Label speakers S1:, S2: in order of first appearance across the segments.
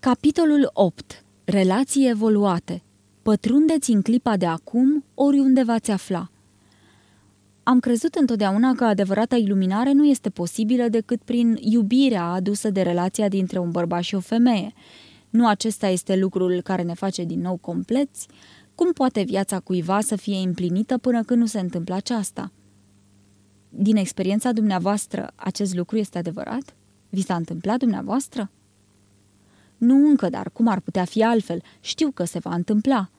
S1: Capitolul 8. Relații evoluate. Pătrundeți în clipa de acum, oriunde v-ați afla. Am crezut întotdeauna că adevărata iluminare nu este posibilă decât prin iubirea adusă de relația dintre un bărbat și o femeie. Nu acesta este lucrul care ne face din nou compleți? Cum poate viața cuiva să fie împlinită până când nu se întâmplă aceasta? Din experiența dumneavoastră, acest lucru este adevărat? Vi s-a întâmplat dumneavoastră? Nu încă, dar cum ar putea fi altfel? Știu că se va întâmpla.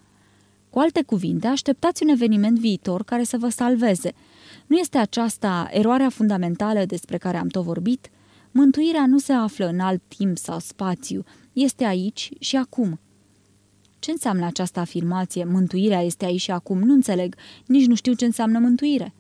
S1: Cu alte cuvinte, așteptați un eveniment viitor care să vă salveze. Nu este aceasta eroarea fundamentală despre care am tot vorbit? Mântuirea nu se află în alt timp sau spațiu, este aici și acum. Ce înseamnă această afirmație? Mântuirea este aici și acum? Nu înțeleg, nici nu știu ce înseamnă mântuire.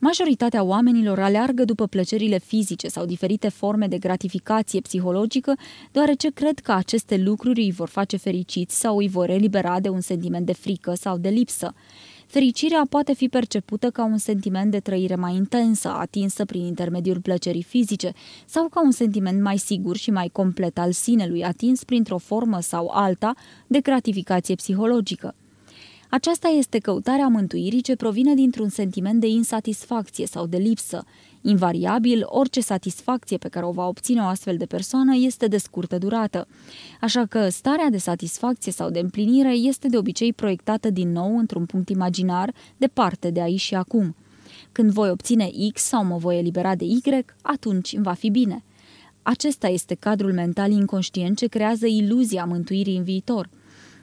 S1: Majoritatea oamenilor aleargă după plăcerile fizice sau diferite forme de gratificație psihologică, deoarece cred că aceste lucruri îi vor face fericiți sau îi vor elibera de un sentiment de frică sau de lipsă. Fericirea poate fi percepută ca un sentiment de trăire mai intensă, atinsă prin intermediul plăcerii fizice, sau ca un sentiment mai sigur și mai complet al sinelui, atins printr-o formă sau alta de gratificație psihologică. Aceasta este căutarea mântuirii ce provine dintr-un sentiment de insatisfacție sau de lipsă. Invariabil, orice satisfacție pe care o va obține o astfel de persoană este de scurtă durată. Așa că starea de satisfacție sau de împlinire este de obicei proiectată din nou într-un punct imaginar, departe de aici și acum. Când voi obține X sau mă voi elibera de Y, atunci va fi bine. Acesta este cadrul mental inconștient ce creează iluzia mântuirii în viitor –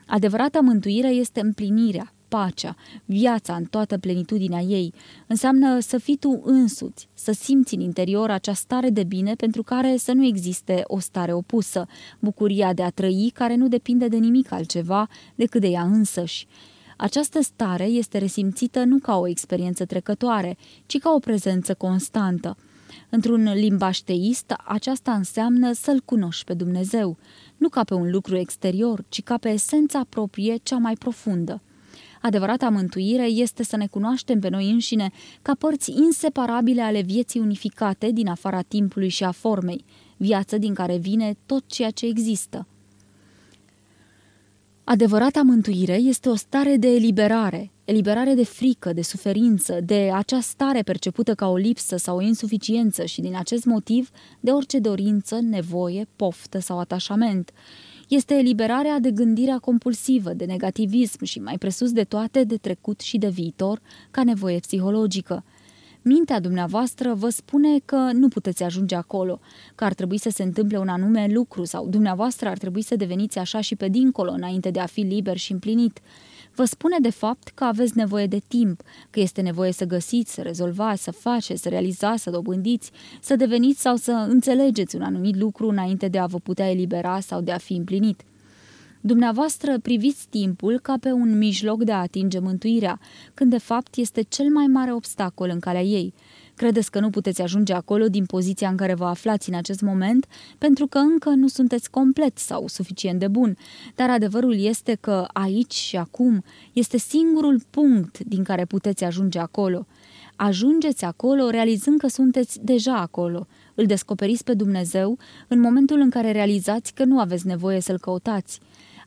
S1: Adevărata mântuire este împlinirea, pacea, viața în toată plenitudinea ei. Înseamnă să fii tu însuți, să simți în interior acea stare de bine pentru care să nu existe o stare opusă, bucuria de a trăi care nu depinde de nimic altceva decât de ea însăși. Această stare este resimțită nu ca o experiență trecătoare, ci ca o prezență constantă. Într-un limbaj teist, aceasta înseamnă să-L cunoști pe Dumnezeu nu ca pe un lucru exterior, ci ca pe esența proprie cea mai profundă. Adevărata mântuire este să ne cunoaștem pe noi înșine ca părți inseparabile ale vieții unificate din afara timpului și a formei, viață din care vine tot ceea ce există. Adevărata mântuire este o stare de eliberare, eliberare de frică, de suferință, de acea stare percepută ca o lipsă sau o insuficiență și din acest motiv de orice dorință, nevoie, poftă sau atașament. Este eliberarea de gândirea compulsivă, de negativism și mai presus de toate de trecut și de viitor ca nevoie psihologică. Mintea dumneavoastră vă spune că nu puteți ajunge acolo, că ar trebui să se întâmple un anume lucru sau dumneavoastră ar trebui să deveniți așa și pe dincolo înainte de a fi liber și împlinit. Vă spune de fapt că aveți nevoie de timp, că este nevoie să găsiți, să rezolvați, să faceți, să realizați, să dobândiți, să deveniți sau să înțelegeți un anumit lucru înainte de a vă putea elibera sau de a fi împlinit. Dumneavoastră priviți timpul ca pe un mijloc de a atinge mântuirea, când de fapt este cel mai mare obstacol în calea ei. Credeți că nu puteți ajunge acolo din poziția în care vă aflați în acest moment, pentru că încă nu sunteți complet sau suficient de bun, dar adevărul este că aici și acum este singurul punct din care puteți ajunge acolo. Ajungeți acolo realizând că sunteți deja acolo. Îl descoperiți pe Dumnezeu în momentul în care realizați că nu aveți nevoie să-L căutați.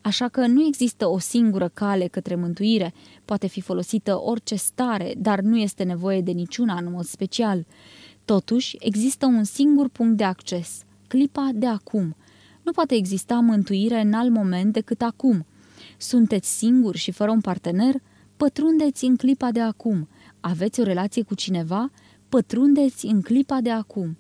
S1: Așa că nu există o singură cale către mântuire, poate fi folosită orice stare, dar nu este nevoie de niciuna în mod special. Totuși, există un singur punct de acces, clipa de acum. Nu poate exista mântuire în alt moment decât acum. Sunteți singuri și fără un partener? Pătrundeți în clipa de acum. Aveți o relație cu cineva? Pătrundeți în clipa de acum.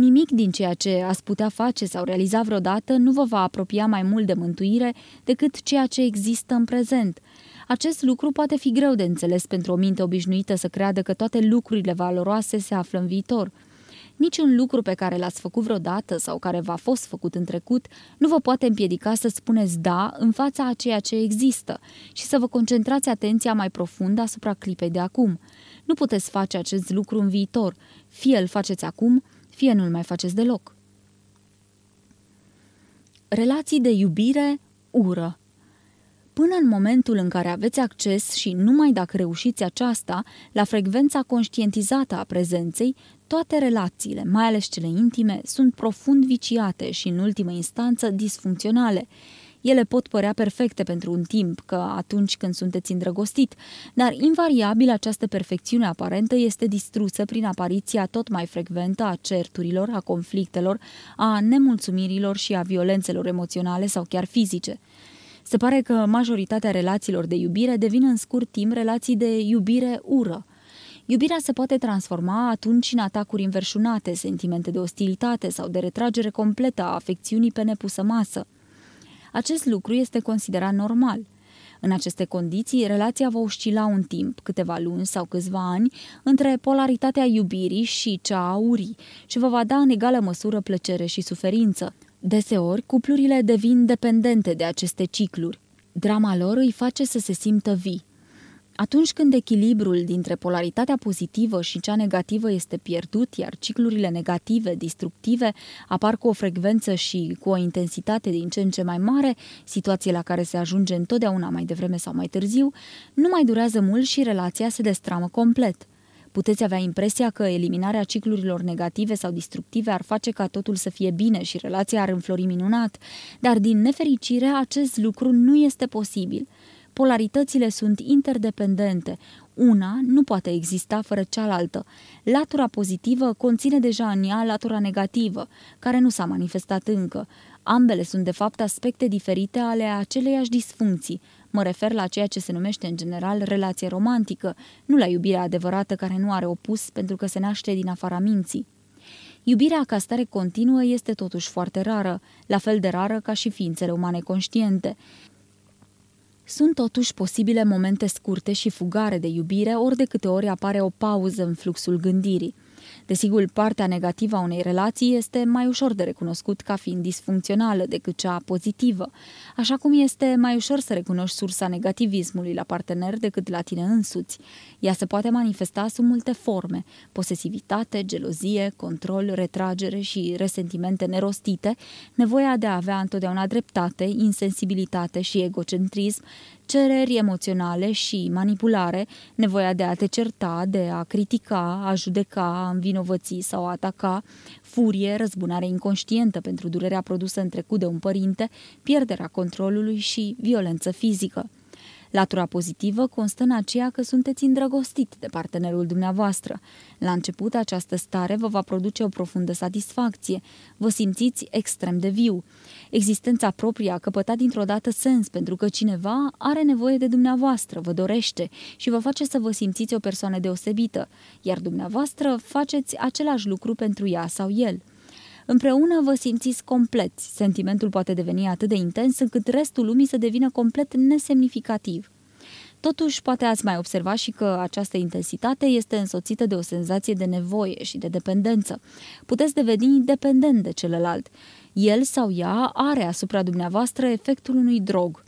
S1: Nimic din ceea ce ați putea face sau realiza vreodată nu vă va apropia mai mult de mântuire decât ceea ce există în prezent. Acest lucru poate fi greu de înțeles pentru o minte obișnuită să creadă că toate lucrurile valoroase se află în viitor. Niciun lucru pe care l-ați făcut vreodată sau care v-a fost făcut în trecut nu vă poate împiedica să spuneți da în fața a ceea ce există și să vă concentrați atenția mai profund asupra clipei de acum. Nu puteți face acest lucru în viitor. Fie îl faceți acum, fie nu-l mai faceți deloc. Relații de iubire, ură până în momentul în care aveți acces și numai dacă reușiți aceasta, la frecvența conștientizată a prezenței, toate relațiile, mai ales cele intime, sunt profund viciate și, în ultimă instanță, disfuncționale. Ele pot părea perfecte pentru un timp, că atunci când sunteți îndrăgostit, dar invariabil această perfecțiune aparentă este distrusă prin apariția tot mai frecventă a certurilor, a conflictelor, a nemulțumirilor și a violențelor emoționale sau chiar fizice. Se pare că majoritatea relațiilor de iubire devin în scurt timp relații de iubire-ură. Iubirea se poate transforma atunci în atacuri înverșunate, sentimente de ostilitate sau de retragere completă a afecțiunii pe nepusă masă. Acest lucru este considerat normal. În aceste condiții, relația va oscila un timp, câteva luni sau câțiva ani, între polaritatea iubirii și cea a urii și vă va da în egală măsură plăcere și suferință. Deseori, cuplurile devin dependente de aceste cicluri. Drama lor îi face să se simtă vii. Atunci când echilibrul dintre polaritatea pozitivă și cea negativă este pierdut, iar ciclurile negative, destructive, apar cu o frecvență și cu o intensitate din ce în ce mai mare, situație la care se ajunge întotdeauna mai devreme sau mai târziu, nu mai durează mult și relația se destramă complet. Puteți avea impresia că eliminarea ciclurilor negative sau destructive ar face ca totul să fie bine și relația ar înflori minunat, dar din nefericire acest lucru nu este posibil – Polaritățile sunt interdependente. Una nu poate exista fără cealaltă. Latura pozitivă conține deja în ea latura negativă, care nu s-a manifestat încă. Ambele sunt de fapt aspecte diferite ale aceleiași disfuncții. Mă refer la ceea ce se numește în general relație romantică, nu la iubirea adevărată care nu are opus pentru că se naște din afara minții. Iubirea ca stare continuă este totuși foarte rară, la fel de rară ca și ființele umane conștiente. Sunt totuși posibile momente scurte și fugare de iubire ori de câte ori apare o pauză în fluxul gândirii. Desigur, partea negativă a unei relații este mai ușor de recunoscut ca fiind disfuncțională decât cea pozitivă, așa cum este mai ușor să recunoști sursa negativismului la partener decât la tine însuți. Ea se poate manifesta sub multe forme, posesivitate, gelozie, control, retragere și resentimente nerostite, nevoia de a avea întotdeauna dreptate, insensibilitate și egocentrism, cereri emoționale și manipulare, nevoia de a te certa, de a critica, a judeca, a învinovăți sau a ataca, furie, răzbunare inconștientă pentru durerea produsă în trecut de un părinte, pierderea controlului și violență fizică. Latura pozitivă constă în aceea că sunteți îndrăgostit de partenerul dumneavoastră. La început, această stare vă va produce o profundă satisfacție. Vă simțiți extrem de viu. Existența proprie a căpătat dintr-o dată sens pentru că cineva are nevoie de dumneavoastră, vă dorește și vă face să vă simțiți o persoană deosebită, iar dumneavoastră faceți același lucru pentru ea sau el. Împreună vă simțiți compleți. Sentimentul poate deveni atât de intens încât restul lumii să devină complet nesemnificativ. Totuși, poate ați mai observat și că această intensitate este însoțită de o senzație de nevoie și de dependență. Puteți deveni dependent de celălalt. El sau ea are asupra dumneavoastră efectul unui drog.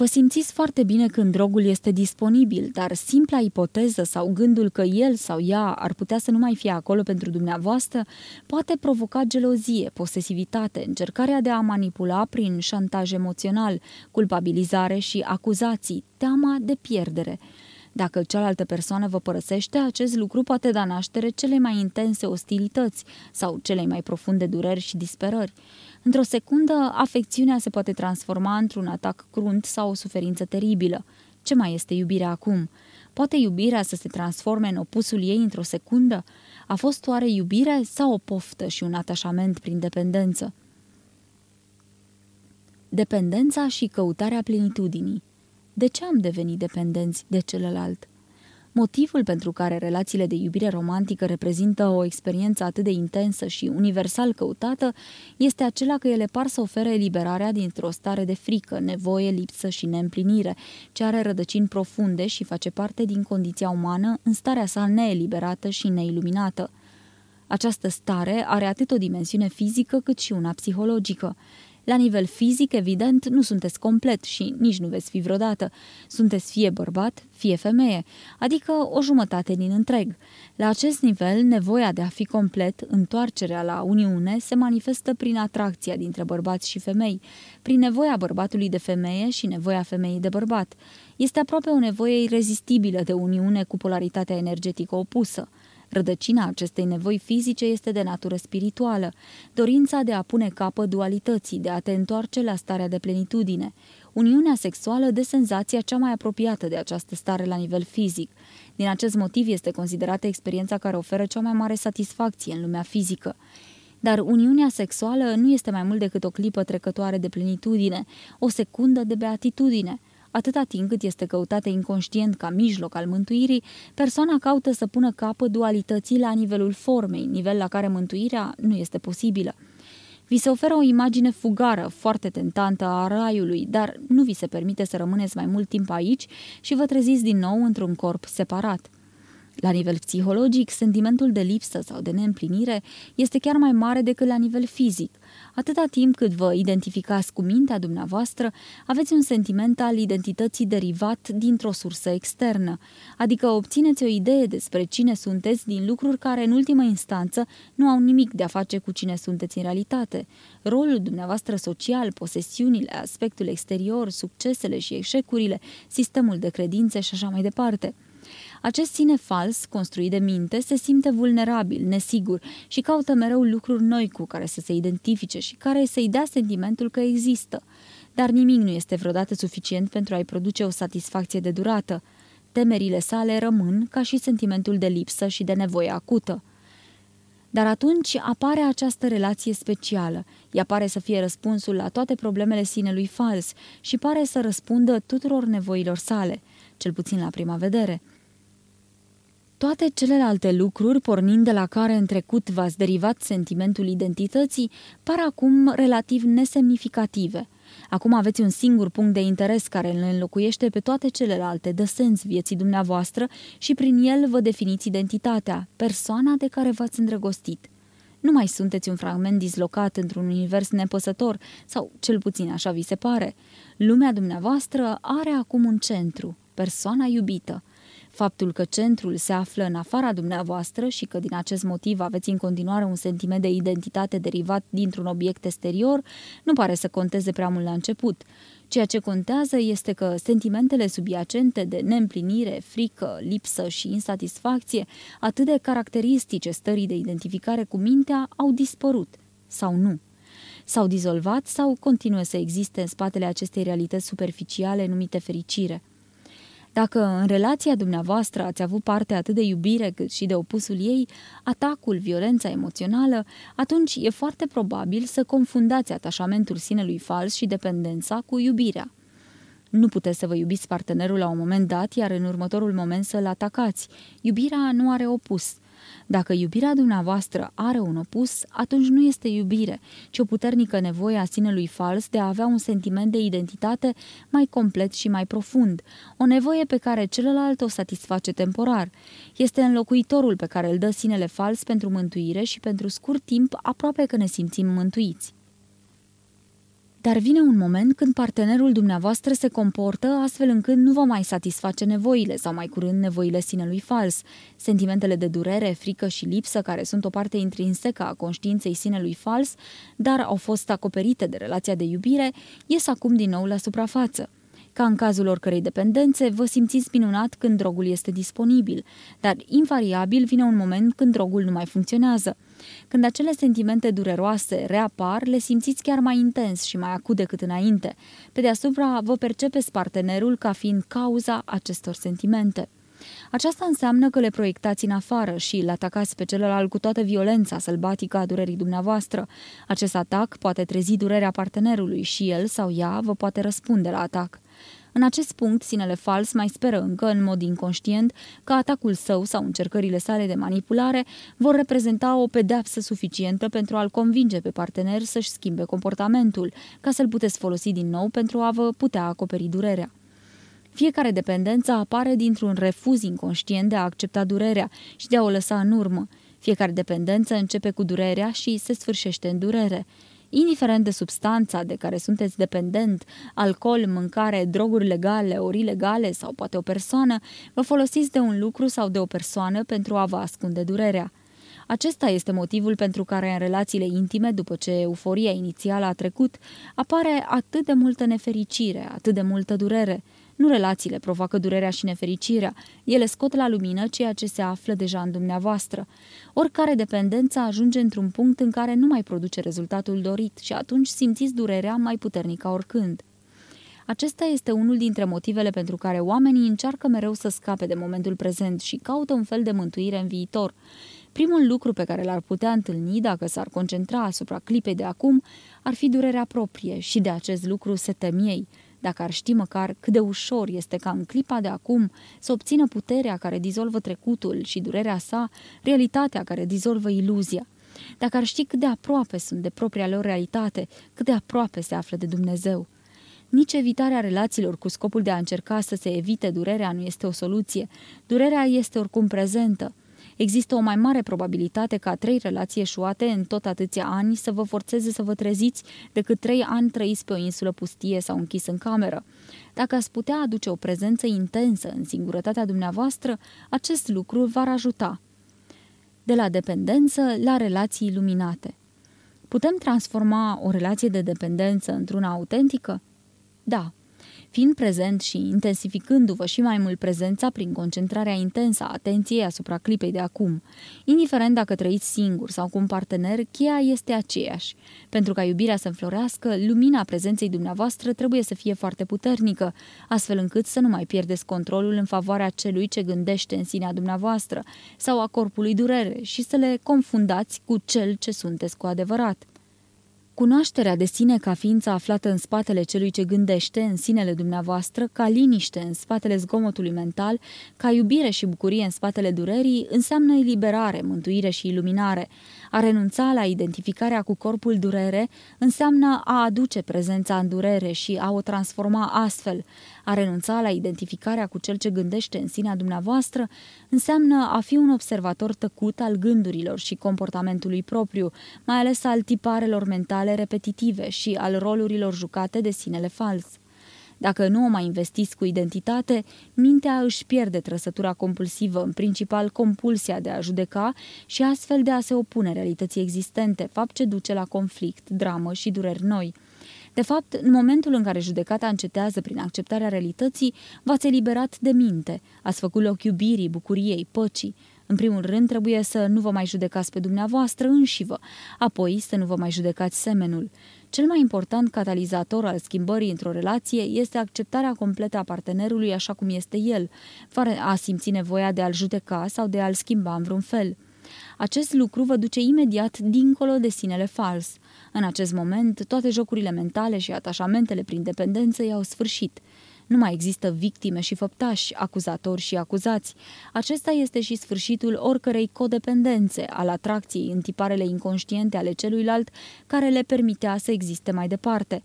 S1: Vă simțiți foarte bine când drogul este disponibil, dar simpla ipoteză sau gândul că el sau ea ar putea să nu mai fie acolo pentru dumneavoastră poate provoca gelozie, posesivitate, încercarea de a manipula prin șantaj emoțional, culpabilizare și acuzații, teama de pierdere. Dacă cealaltă persoană vă părăsește, acest lucru poate da naștere cele mai intense ostilități sau cele mai profunde dureri și disperări. Într-o secundă, afecțiunea se poate transforma într-un atac crunt sau o suferință teribilă. Ce mai este iubirea acum? Poate iubirea să se transforme în opusul ei într-o secundă? A fost oare iubire sau o poftă și un atașament prin dependență? Dependența și căutarea plenitudinii. De ce am devenit dependenți de celălalt? Motivul pentru care relațiile de iubire romantică reprezintă o experiență atât de intensă și universal căutată este acela că ele par să ofere eliberarea dintr-o stare de frică, nevoie, lipsă și neîmplinire, ce are rădăcini profunde și face parte din condiția umană în starea sa neeliberată și neiluminată. Această stare are atât o dimensiune fizică cât și una psihologică. La nivel fizic, evident, nu sunteți complet și nici nu veți fi vreodată. Sunteți fie bărbat, fie femeie, adică o jumătate din întreg. La acest nivel, nevoia de a fi complet, întoarcerea la uniune, se manifestă prin atracția dintre bărbați și femei, prin nevoia bărbatului de femeie și nevoia femeii de bărbat. Este aproape o nevoie irezistibilă de uniune cu polaritatea energetică opusă. Rădăcina acestei nevoi fizice este de natură spirituală, dorința de a pune capăt dualității, de a te întoarce la starea de plenitudine. Uniunea sexuală de senzația cea mai apropiată de această stare la nivel fizic. Din acest motiv este considerată experiența care oferă cea mai mare satisfacție în lumea fizică. Dar uniunea sexuală nu este mai mult decât o clipă trecătoare de plenitudine, o secundă de beatitudine – Atâta timp cât este căutată inconștient ca mijloc al mântuirii, persoana caută să pună capăt dualității la nivelul formei, nivel la care mântuirea nu este posibilă. Vi se oferă o imagine fugară, foarte tentantă a raiului, dar nu vi se permite să rămâneți mai mult timp aici și vă treziți din nou într-un corp separat. La nivel psihologic, sentimentul de lipsă sau de neîmplinire este chiar mai mare decât la nivel fizic. Atâta timp cât vă identificați cu mintea dumneavoastră, aveți un sentiment al identității derivat dintr-o sursă externă, adică obțineți o idee despre cine sunteți din lucruri care, în ultimă instanță, nu au nimic de a face cu cine sunteți în realitate. Rolul dumneavoastră social, posesiunile, aspectul exterior, succesele și eșecurile, sistemul de credințe și așa mai departe – acest sine fals, construit de minte, se simte vulnerabil, nesigur și caută mereu lucruri noi cu care să se identifice și care să-i dea sentimentul că există. Dar nimic nu este vreodată suficient pentru a-i produce o satisfacție de durată. Temerile sale rămân ca și sentimentul de lipsă și de nevoie acută. Dar atunci apare această relație specială. Ea pare să fie răspunsul la toate problemele sinelui fals și pare să răspundă tuturor nevoilor sale, cel puțin la prima vedere. Toate celelalte lucruri, pornind de la care în trecut v-ați derivat sentimentul identității, par acum relativ nesemnificative. Acum aveți un singur punct de interes care îl înlocuiește pe toate celelalte, dă sens vieții dumneavoastră și prin el vă definiți identitatea, persoana de care v-ați îndrăgostit. Nu mai sunteți un fragment dislocat într-un univers nepăsător, sau cel puțin așa vi se pare. Lumea dumneavoastră are acum un centru, persoana iubită. Faptul că centrul se află în afara dumneavoastră și că din acest motiv aveți în continuare un sentiment de identitate derivat dintr-un obiect exterior nu pare să conteze prea mult la început. Ceea ce contează este că sentimentele subiacente de neîmplinire, frică, lipsă și insatisfacție, atât de caracteristice stării de identificare cu mintea, au dispărut sau nu. S-au dizolvat sau continuă să existe în spatele acestei realități superficiale numite fericire. Dacă în relația dumneavoastră ați avut parte atât de iubire cât și de opusul ei, atacul, violența emoțională, atunci e foarte probabil să confundați atașamentul sinelui fals și dependența cu iubirea. Nu puteți să vă iubiți partenerul la un moment dat, iar în următorul moment să-l atacați. Iubirea nu are opus – dacă iubirea dumneavoastră are un opus, atunci nu este iubire, ci o puternică nevoie a sinelui fals de a avea un sentiment de identitate mai complet și mai profund, o nevoie pe care celălalt o satisface temporar. Este înlocuitorul pe care îl dă sinele fals pentru mântuire și pentru scurt timp aproape că ne simțim mântuiți. Dar vine un moment când partenerul dumneavoastră se comportă astfel încât nu vă mai satisface nevoile sau mai curând nevoile sinelui fals. Sentimentele de durere, frică și lipsă, care sunt o parte intrinsecă a conștiinței sinelui fals, dar au fost acoperite de relația de iubire, ies acum din nou la suprafață. Ca în cazul oricărei dependențe, vă simțiți minunat când drogul este disponibil, dar invariabil vine un moment când drogul nu mai funcționează. Când acele sentimente dureroase reapar, le simțiți chiar mai intens și mai acut decât înainte. Pe deasupra, vă percepeți partenerul ca fiind cauza acestor sentimente. Aceasta înseamnă că le proiectați în afară și îl atacați pe celălalt cu toată violența sălbatică a durerii dumneavoastră. Acest atac poate trezi durerea partenerului și el sau ea vă poate răspunde la atac. În acest punct, sinele fals mai speră încă, în mod inconștient, că atacul său sau încercările sale de manipulare vor reprezenta o pedeapsă suficientă pentru a-l convinge pe partener să-și schimbe comportamentul, ca să-l puteți folosi din nou pentru a vă putea acoperi durerea. Fiecare dependență apare dintr-un refuz inconștient de a accepta durerea și de a o lăsa în urmă. Fiecare dependență începe cu durerea și se sfârșește în durere. Indiferent de substanța de care sunteți dependent, alcool, mâncare, droguri legale, ori ilegale sau poate o persoană, vă folosiți de un lucru sau de o persoană pentru a vă ascunde durerea. Acesta este motivul pentru care în relațiile intime, după ce euforia inițială a trecut, apare atât de multă nefericire, atât de multă durere. Nu relațiile provoacă durerea și nefericirea, ele scot la lumină ceea ce se află deja în dumneavoastră. Oricare dependență ajunge într-un punct în care nu mai produce rezultatul dorit și atunci simțiți durerea mai puternic ca oricând. Acesta este unul dintre motivele pentru care oamenii încearcă mereu să scape de momentul prezent și caută un fel de mântuire în viitor. Primul lucru pe care l-ar putea întâlni dacă s-ar concentra asupra clipei de acum ar fi durerea proprie și de acest lucru se tem ei. Dacă ar ști măcar cât de ușor este ca în clipa de acum să obțină puterea care dizolvă trecutul și durerea sa, realitatea care dizolvă iluzia. Dacă ar ști cât de aproape sunt de propria lor realitate, cât de aproape se află de Dumnezeu. Nici evitarea relațiilor cu scopul de a încerca să se evite durerea nu este o soluție. Durerea este oricum prezentă. Există o mai mare probabilitate ca trei relații eșuate în tot atâția ani să vă forțeze să vă treziți decât trei ani trăiți pe o insulă pustie sau închis în cameră. Dacă ați putea aduce o prezență intensă în singurătatea dumneavoastră, acest lucru v-ar ajuta. De la dependență la relații iluminate. Putem transforma o relație de dependență într-una autentică? Da, fiind prezent și intensificându-vă și mai mult prezența prin concentrarea intensă a atenției asupra clipei de acum. Indiferent dacă trăiți singur sau cu un partener, cheia este aceeași. Pentru ca iubirea să înflorească, lumina prezenței dumneavoastră trebuie să fie foarte puternică, astfel încât să nu mai pierdeți controlul în favoarea celui ce gândește în sinea dumneavoastră sau a corpului durere și să le confundați cu cel ce sunteți cu adevărat. Cunoașterea de sine ca ființă aflată în spatele celui ce gândește, în sinele dumneavoastră, ca liniște în spatele zgomotului mental, ca iubire și bucurie în spatele durerii, înseamnă eliberare, mântuire și iluminare. A renunța la identificarea cu corpul durere înseamnă a aduce prezența în durere și a o transforma astfel. A renunța la identificarea cu cel ce gândește în sinea dumneavoastră înseamnă a fi un observator tăcut al gândurilor și comportamentului propriu, mai ales al tiparelor mentale repetitive și al rolurilor jucate de sinele fals. Dacă nu o mai investiți cu identitate, mintea își pierde trăsătura compulsivă, în principal compulsia de a judeca și astfel de a se opune realității existente, fapt ce duce la conflict, dramă și dureri noi. De fapt, în momentul în care judecata încetează prin acceptarea realității, v-ați eliberat de minte, ați făcut loc iubirii, bucuriei, păcii. În primul rând, trebuie să nu vă mai judecați pe dumneavoastră înșivă, apoi să nu vă mai judecați semenul. Cel mai important catalizator al schimbării într-o relație este acceptarea completă a partenerului așa cum este el, fără a simți nevoia de a-l judeca sau de a-l schimba în vreun fel. Acest lucru vă duce imediat dincolo de sinele fals. În acest moment, toate jocurile mentale și atașamentele prin dependență i-au sfârșit. Nu mai există victime și făptași, acuzatori și acuzați. Acesta este și sfârșitul oricărei codependențe al atracției în tiparele inconștiente ale celuilalt care le permitea să existe mai departe.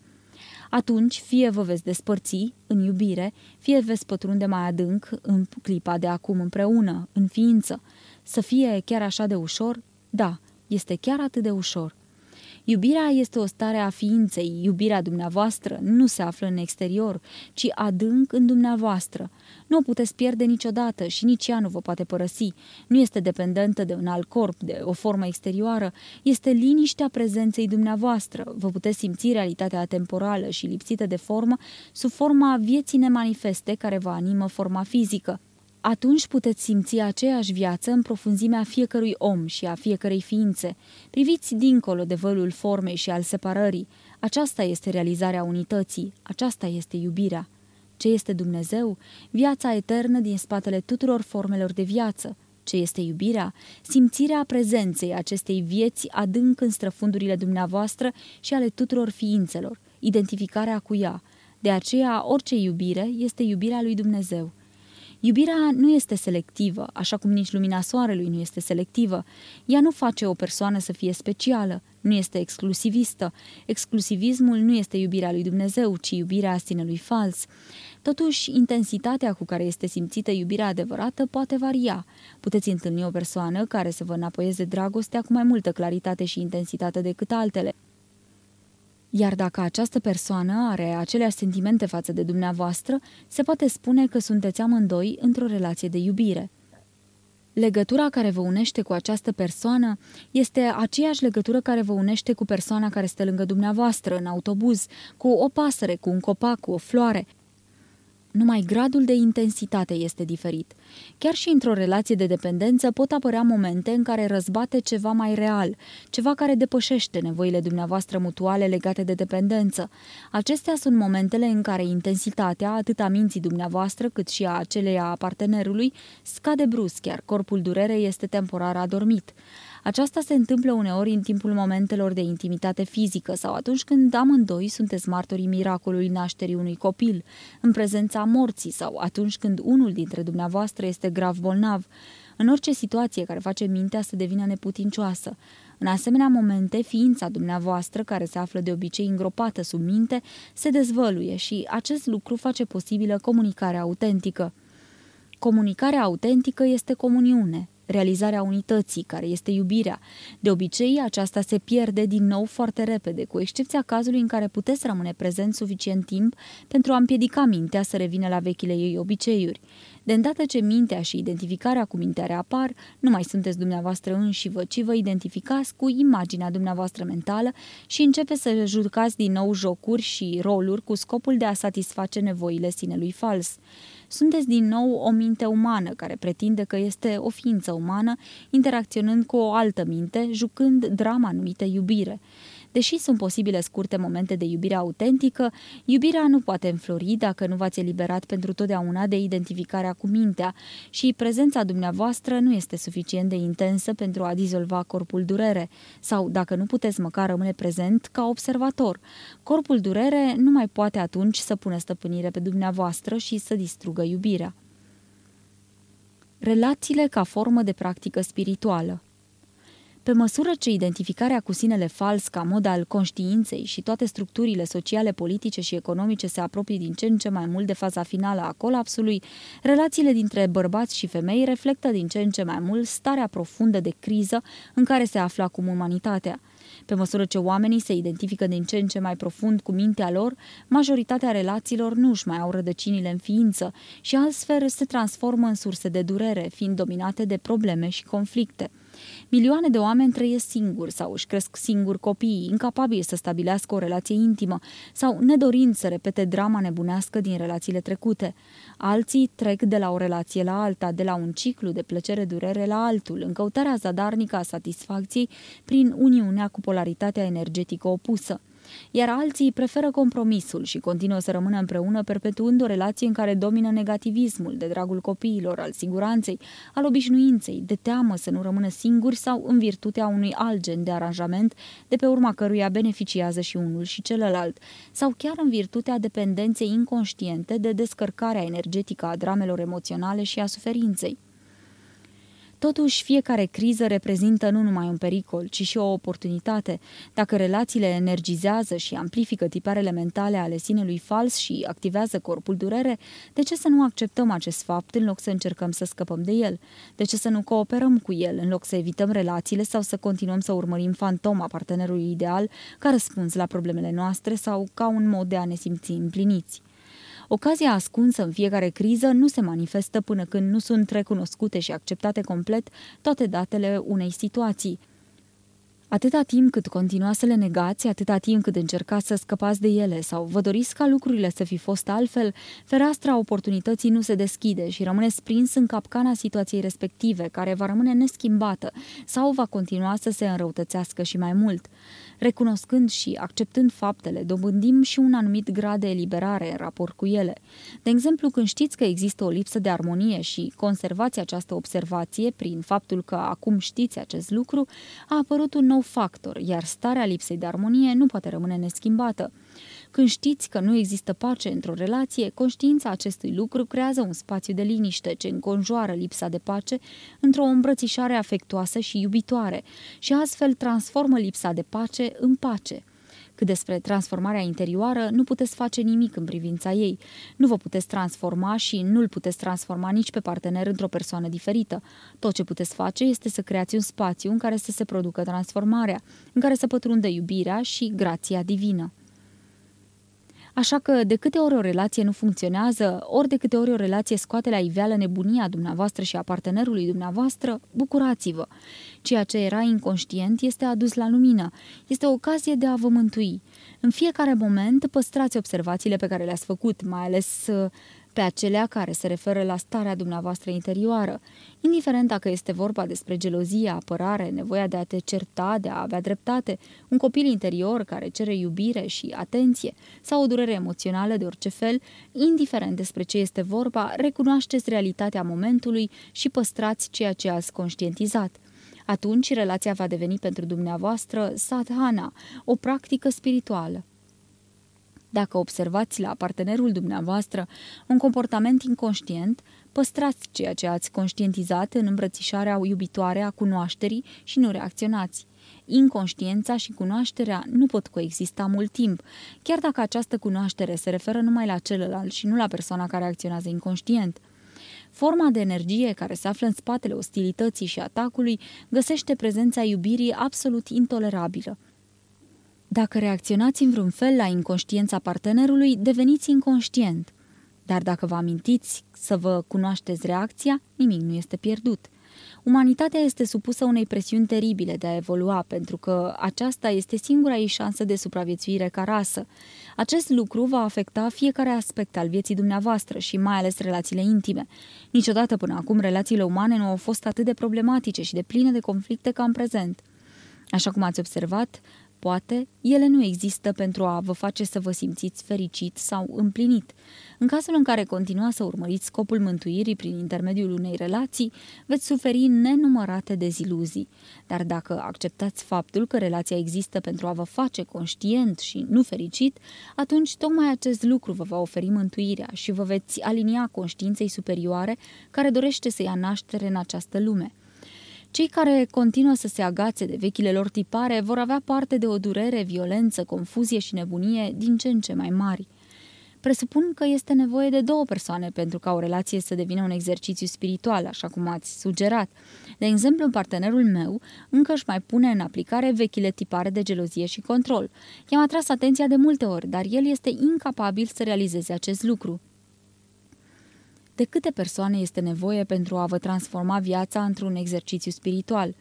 S1: Atunci, fie vă veți despărți în iubire, fie veți pătrunde mai adânc în clipa de acum împreună, în ființă. Să fie chiar așa de ușor? Da, este chiar atât de ușor. Iubirea este o stare a ființei, iubirea dumneavoastră nu se află în exterior, ci adânc în dumneavoastră. Nu o puteți pierde niciodată și nici ea nu vă poate părăsi. Nu este dependentă de un alt corp, de o formă exterioară, este liniștea prezenței dumneavoastră. Vă puteți simți realitatea temporală și lipsită de formă sub forma vieții nemanifeste care vă animă forma fizică atunci puteți simți aceeași viață în profunzimea fiecărui om și a fiecărei ființe. Priviți dincolo de vălul formei și al separării. Aceasta este realizarea unității, aceasta este iubirea. Ce este Dumnezeu? Viața eternă din spatele tuturor formelor de viață. Ce este iubirea? Simțirea prezenței acestei vieți adânc în străfundurile dumneavoastră și ale tuturor ființelor, identificarea cu ea. De aceea, orice iubire este iubirea lui Dumnezeu. Iubirea nu este selectivă, așa cum nici lumina soarelui nu este selectivă. Ea nu face o persoană să fie specială, nu este exclusivistă. Exclusivismul nu este iubirea lui Dumnezeu, ci iubirea sinelui fals. Totuși, intensitatea cu care este simțită iubirea adevărată poate varia. Puteți întâlni o persoană care să vă înapoieze dragostea cu mai multă claritate și intensitate decât altele. Iar dacă această persoană are aceleași sentimente față de dumneavoastră, se poate spune că sunteți amândoi într-o relație de iubire. Legătura care vă unește cu această persoană este aceeași legătură care vă unește cu persoana care stă lângă dumneavoastră în autobuz, cu o pasăre, cu un copac, cu o floare – numai gradul de intensitate este diferit. Chiar și într-o relație de dependență pot apărea momente în care răzbate ceva mai real, ceva care depășește nevoile dumneavoastră mutuale legate de dependență. Acestea sunt momentele în care intensitatea, atât a minții dumneavoastră cât și a aceleia a partenerului, scade brusc, iar corpul durere este temporar adormit. Aceasta se întâmplă uneori în timpul momentelor de intimitate fizică sau atunci când amândoi sunteți martorii miracolului nașterii unui copil, în prezența morții sau atunci când unul dintre dumneavoastră este grav bolnav. În orice situație care face mintea să devină neputincioasă. În asemenea momente, ființa dumneavoastră, care se află de obicei îngropată sub minte, se dezvăluie și acest lucru face posibilă comunicarea autentică. Comunicarea autentică este comuniune, realizarea unității, care este iubirea. De obicei, aceasta se pierde din nou foarte repede, cu excepția cazului în care puteți rămâne prezent suficient timp pentru a împiedica mintea să revină la vechile ei obiceiuri. De îndată ce mintea și identificarea cu mintea reapar, nu mai sunteți dumneavoastră înși-vă, ci vă identificați cu imaginea dumneavoastră mentală și începe să jucați din nou jocuri și roluri cu scopul de a satisface nevoile sinelui fals. Sunteți din nou o minte umană care pretinde că este o ființă umană, interacționând cu o altă minte, jucând drama numită iubire. Deși sunt posibile scurte momente de iubire autentică, iubirea nu poate înflori dacă nu v-ați eliberat pentru totdeauna de identificarea cu mintea și prezența dumneavoastră nu este suficient de intensă pentru a dizolva corpul durere sau dacă nu puteți măcar rămâne prezent ca observator. Corpul durere nu mai poate atunci să pună stăpânire pe dumneavoastră și să distrugă iubirea. Relațiile ca formă de practică spirituală pe măsură ce identificarea cu sinele fals ca mod al conștiinței și toate structurile sociale, politice și economice se apropie din ce în ce mai mult de faza finală a colapsului, relațiile dintre bărbați și femei reflectă din ce în ce mai mult starea profundă de criză în care se află acum umanitatea. Pe măsură ce oamenii se identifică din ce în ce mai profund cu mintea lor, majoritatea relațiilor nu își mai au rădăcinile în ființă și altfel se transformă în surse de durere, fiind dominate de probleme și conflicte. Milioane de oameni trăiesc singuri sau își cresc singuri copiii, incapabili să stabilească o relație intimă sau nedorind să repete drama nebunească din relațiile trecute. Alții trec de la o relație la alta, de la un ciclu de plăcere-durere la altul, în căutarea zadarnică a satisfacției prin uniunea cu polaritatea energetică opusă iar alții preferă compromisul și continuă să rămână împreună perpetuând o relație în care domină negativismul de dragul copiilor, al siguranței, al obișnuinței, de teamă să nu rămână singuri sau în virtutea unui alt gen de aranjament de pe urma căruia beneficiază și unul și celălalt, sau chiar în virtutea dependenței inconștiente de descărcarea energetică a dramelor emoționale și a suferinței. Totuși, fiecare criză reprezintă nu numai un pericol, ci și o oportunitate. Dacă relațiile energizează și amplifică tiparele mentale ale sinelui fals și activează corpul durere, de ce să nu acceptăm acest fapt în loc să încercăm să scăpăm de el? De ce să nu cooperăm cu el în loc să evităm relațiile sau să continuăm să urmărim fantoma partenerului ideal ca răspuns la problemele noastre sau ca un mod de a ne simți împliniți? Ocazia ascunsă în fiecare criză nu se manifestă până când nu sunt recunoscute și acceptate complet toate datele unei situații. Atâta timp cât continua să le negați, atâta timp cât încercați să scăpați de ele sau vă doriți ca lucrurile să fi fost altfel, fereastra oportunității nu se deschide și rămâneți prins în capcana situației respective, care va rămâne neschimbată sau va continua să se înrăutățească și mai mult. Recunoscând și acceptând faptele, dobândim și un anumit grad de eliberare în raport cu ele. De exemplu, când știți că există o lipsă de armonie și conservați această observație prin faptul că acum știți acest lucru, a apărut un nou factor, iar starea lipsei de armonie nu poate rămâne neschimbată. Când știți că nu există pace într-o relație, conștiința acestui lucru creează un spațiu de liniște ce înconjoară lipsa de pace într-o îmbrățișare afectuoasă și iubitoare și astfel transformă lipsa de pace în pace. Cât despre transformarea interioară, nu puteți face nimic în privința ei. Nu vă puteți transforma și nu-l puteți transforma nici pe partener într-o persoană diferită. Tot ce puteți face este să creați un spațiu în care să se producă transformarea, în care să pătrundă iubirea și grația divină. Așa că de câte ori o relație nu funcționează, ori de câte ori o relație scoate la iveală nebunia dumneavoastră și a partenerului dumneavoastră, bucurați-vă. Ceea ce era inconștient este adus la lumină. Este o ocazie de a vă mântui. În fiecare moment păstrați observațiile pe care le-ați făcut, mai ales pe acelea care se referă la starea dumneavoastră interioară, indiferent dacă este vorba despre gelozie, apărare, nevoia de a te certa, de a avea dreptate, un copil interior care cere iubire și atenție sau o durere emoțională de orice fel, indiferent despre ce este vorba, recunoașteți realitatea momentului și păstrați ceea ce ați conștientizat. Atunci relația va deveni pentru dumneavoastră sadhana, o practică spirituală. Dacă observați la partenerul dumneavoastră un comportament inconștient, păstrați ceea ce ați conștientizat în îmbrățișarea iubitoare a cunoașterii și nu reacționați. Inconștiența și cunoașterea nu pot coexista mult timp, chiar dacă această cunoaștere se referă numai la celălalt și nu la persoana care acționează inconștient. Forma de energie care se află în spatele ostilității și atacului găsește prezența iubirii absolut intolerabilă. Dacă reacționați în vreun fel la inconștiența partenerului, deveniți inconștient. Dar dacă vă amintiți să vă cunoașteți reacția, nimic nu este pierdut. Umanitatea este supusă unei presiuni teribile de a evolua, pentru că aceasta este singura ei șansă de supraviețuire ca rasă. Acest lucru va afecta fiecare aspect al vieții dumneavoastră și mai ales relațiile intime. Niciodată până acum relațiile umane nu au fost atât de problematice și de pline de conflicte ca în prezent. Așa cum ați observat, Poate, ele nu există pentru a vă face să vă simțiți fericit sau împlinit. În cazul în care continuați să urmăriți scopul mântuirii prin intermediul unei relații, veți suferi nenumărate deziluzii. Dar dacă acceptați faptul că relația există pentru a vă face conștient și nu fericit, atunci tocmai acest lucru vă va oferi mântuirea și vă veți alinia conștiinței superioare care dorește să ia naștere în această lume. Cei care continuă să se agațe de vechile lor tipare vor avea parte de o durere, violență, confuzie și nebunie din ce în ce mai mari. Presupun că este nevoie de două persoane pentru ca o relație să devină un exercițiu spiritual, așa cum ați sugerat. De exemplu, partenerul meu încă își mai pune în aplicare vechile tipare de gelozie și control. I-am atras atenția de multe ori, dar el este incapabil să realizeze acest lucru. De câte persoane este nevoie pentru a vă transforma viața într-un exercițiu spiritual?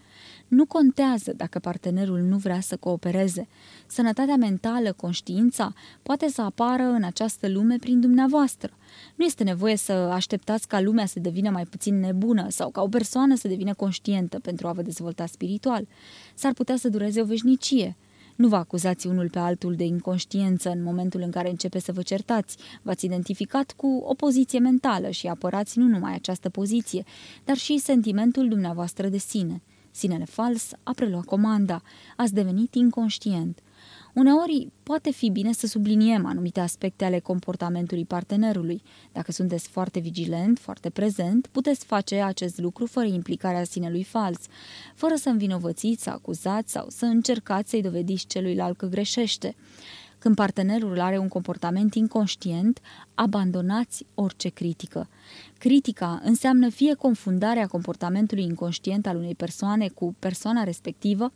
S1: Nu contează dacă partenerul nu vrea să coopereze. Sănătatea mentală, conștiința, poate să apară în această lume prin dumneavoastră. Nu este nevoie să așteptați ca lumea să devină mai puțin nebună sau ca o persoană să devină conștientă pentru a vă dezvolta spiritual. S-ar putea să dureze o veșnicie. Nu vă acuzați unul pe altul de inconștiență în momentul în care începe să vă certați. V-ați identificat cu o poziție mentală și apărați nu numai această poziție, dar și sentimentul dumneavoastră de sine. Sinele fals a preluat comanda. Ați devenit inconștient. Uneori poate fi bine să subliniem anumite aspecte ale comportamentului partenerului. Dacă sunteți foarte vigilent, foarte prezent, puteți face acest lucru fără implicarea sinelui fals, fără să învinovățiți, să acuzați sau să încercați să-i dovediți celuilalt că greșește. Când partenerul are un comportament inconștient, abandonați orice critică. Critica înseamnă fie confundarea comportamentului inconștient al unei persoane cu persoana respectivă,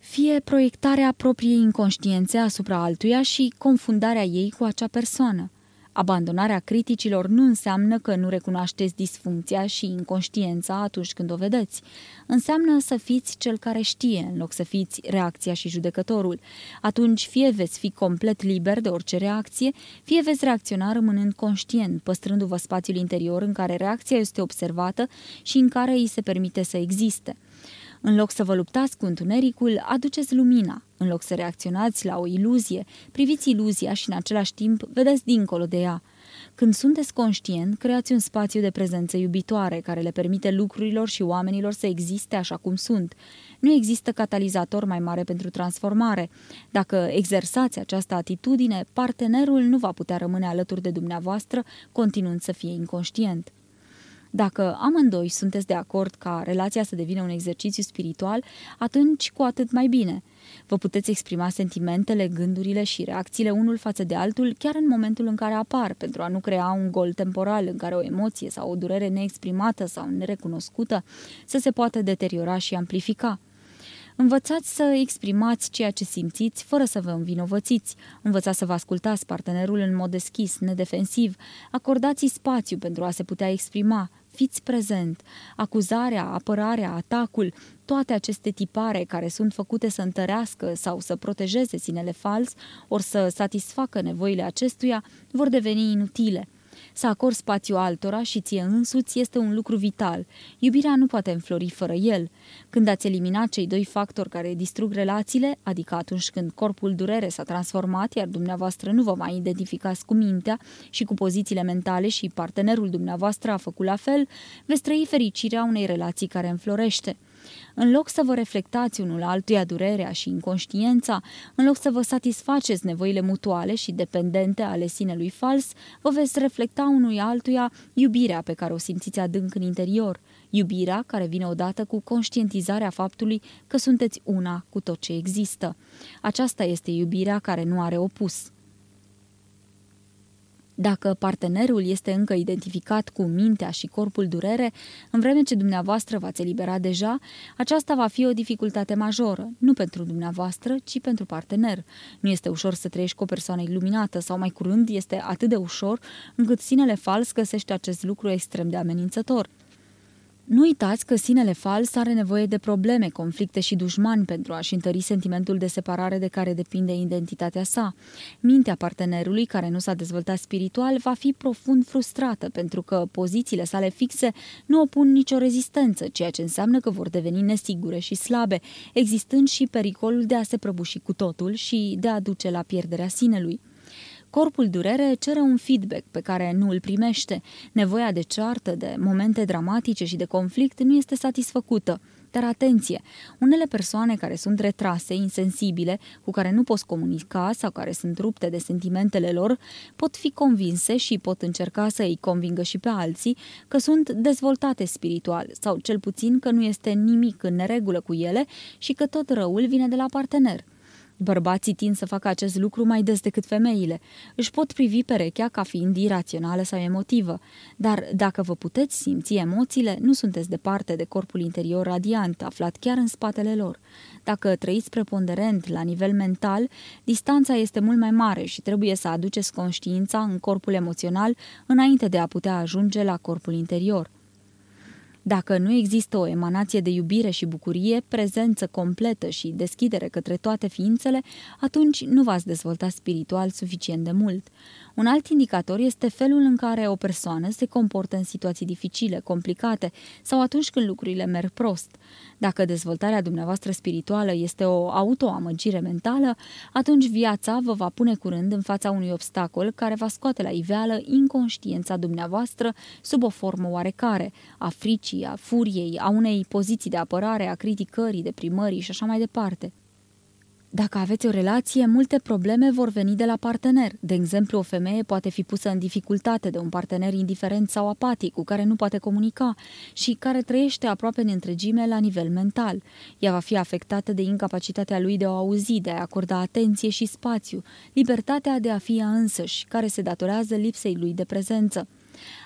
S1: fie proiectarea propriei inconștiențe asupra altuia și confundarea ei cu acea persoană. Abandonarea criticilor nu înseamnă că nu recunoașteți disfuncția și inconștiența atunci când o vedeți. Înseamnă să fiți cel care știe, în loc să fiți reacția și judecătorul. Atunci fie veți fi complet liber de orice reacție, fie veți reacționa rămânând conștient, păstrându-vă spațiul interior în care reacția este observată și în care îi se permite să existe. În loc să vă luptați cu întunericul, aduceți lumina. În loc să reacționați la o iluzie, priviți iluzia și în același timp vedeți dincolo de ea. Când sunteți conștient, creați un spațiu de prezență iubitoare care le permite lucrurilor și oamenilor să existe așa cum sunt. Nu există catalizator mai mare pentru transformare. Dacă exersați această atitudine, partenerul nu va putea rămâne alături de dumneavoastră, continuând să fie inconștient. Dacă amândoi sunteți de acord ca relația să devină un exercițiu spiritual, atunci cu atât mai bine. Vă puteți exprima sentimentele, gândurile și reacțiile unul față de altul chiar în momentul în care apar, pentru a nu crea un gol temporal în care o emoție sau o durere neexprimată sau nerecunoscută să se poată deteriora și amplifica. Învățați să exprimați ceea ce simțiți fără să vă învinovățiți. Învățați să vă ascultați partenerul în mod deschis, nedefensiv. Acordați spațiu pentru a se putea exprima. Fiți prezent. Acuzarea, apărarea, atacul, toate aceste tipare care sunt făcute să întărească sau să protejeze sinele fals, ori să satisfacă nevoile acestuia, vor deveni inutile. Să acord spațiu altora și ție însuți este un lucru vital. Iubirea nu poate înflori fără el. Când ați eliminat cei doi factori care distrug relațiile, adică atunci când corpul durere s-a transformat, iar dumneavoastră nu vă mai identificați cu mintea și cu pozițiile mentale și partenerul dumneavoastră a făcut la fel, veți trăi fericirea unei relații care înflorește. În loc să vă reflectați unul altuia durerea și inconștiența, în loc să vă satisfaceți nevoile mutuale și dependente ale sinelui fals, vă veți reflecta unui altuia iubirea pe care o simțiți adânc în interior, iubirea care vine odată cu conștientizarea faptului că sunteți una cu tot ce există. Aceasta este iubirea care nu are opus. Dacă partenerul este încă identificat cu mintea și corpul durere, în vreme ce dumneavoastră v-ați eliberat deja, aceasta va fi o dificultate majoră, nu pentru dumneavoastră, ci pentru partener. Nu este ușor să trăiești cu o persoană iluminată sau mai curând este atât de ușor încât sinele fals găsește acest lucru extrem de amenințător. Nu uitați că sinele fals are nevoie de probleme, conflicte și dușmani pentru a-și întări sentimentul de separare de care depinde identitatea sa. Mintea partenerului, care nu s-a dezvoltat spiritual, va fi profund frustrată pentru că pozițiile sale fixe nu opun nicio rezistență, ceea ce înseamnă că vor deveni nesigure și slabe, existând și pericolul de a se prăbuși cu totul și de a duce la pierderea sinelui. Corpul durere cere un feedback pe care nu îl primește. Nevoia de ceartă, de momente dramatice și de conflict nu este satisfăcută. Dar atenție, unele persoane care sunt retrase, insensibile, cu care nu poți comunica sau care sunt rupte de sentimentele lor, pot fi convinse și pot încerca să îi convingă și pe alții că sunt dezvoltate spiritual sau cel puțin că nu este nimic în neregulă cu ele și că tot răul vine de la partener. Bărbații tind să facă acest lucru mai des decât femeile. Își pot privi perechea ca fiind irațională sau emotivă, dar dacă vă puteți simți emoțiile, nu sunteți departe de corpul interior radiant, aflat chiar în spatele lor. Dacă trăiți preponderent la nivel mental, distanța este mult mai mare și trebuie să aduceți conștiința în corpul emoțional înainte de a putea ajunge la corpul interior. Dacă nu există o emanație de iubire și bucurie, prezență completă și deschidere către toate ființele, atunci nu v-ați dezvolta spiritual suficient de mult. Un alt indicator este felul în care o persoană se comportă în situații dificile, complicate sau atunci când lucrurile merg prost. Dacă dezvoltarea dumneavoastră spirituală este o autoamăgire mentală, atunci viața vă va pune curând în fața unui obstacol care va scoate la iveală inconștiența dumneavoastră sub o formă oarecare, a fricii, a furiei, a unei poziții de apărare, a criticării, de primării și așa mai departe. Dacă aveți o relație, multe probleme vor veni de la partener. De exemplu, o femeie poate fi pusă în dificultate de un partener indiferent sau apatic, cu care nu poate comunica și care trăiește aproape în întregime la nivel mental. Ea va fi afectată de incapacitatea lui de a auzi, de a acorda atenție și spațiu, libertatea de a fi ea însăși, care se datorează lipsei lui de prezență.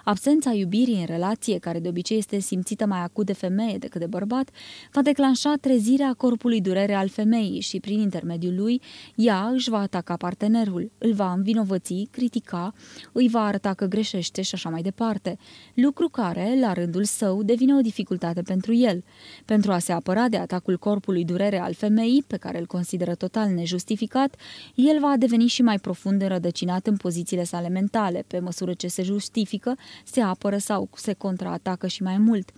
S1: Absența iubirii în relație, care de obicei este simțită mai acut de femeie decât de bărbat, va declanșa trezirea corpului durere al femeii și, prin intermediul lui, ea își va ataca partenerul, îl va învinovăți, critica, îi va arăta că greșește și așa mai departe, lucru care, la rândul său, devine o dificultate pentru el. Pentru a se apăra de atacul corpului durere al femeii, pe care îl consideră total nejustificat, el va deveni și mai profund înrădăcinat în pozițiile sale mentale, pe măsură ce se justifică se apără sau se contraatacă și mai mult.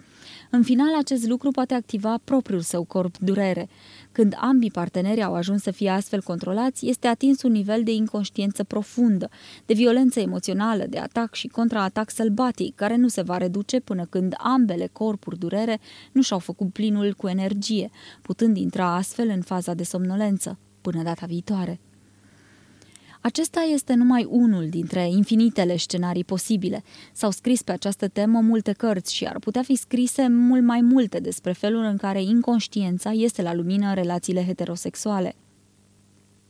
S1: În final, acest lucru poate activa propriul său corp durere. Când ambii parteneri au ajuns să fie astfel controlați, este atins un nivel de inconștiență profundă, de violență emoțională, de atac și contraatac sălbatic, care nu se va reduce până când ambele corpuri durere nu și-au făcut plinul cu energie, putând intra astfel în faza de somnolență. Până data viitoare. Acesta este numai unul dintre infinitele scenarii posibile. S-au scris pe această temă multe cărți și ar putea fi scrise mult mai multe despre felul în care inconștiența este la lumină în relațiile heterosexuale.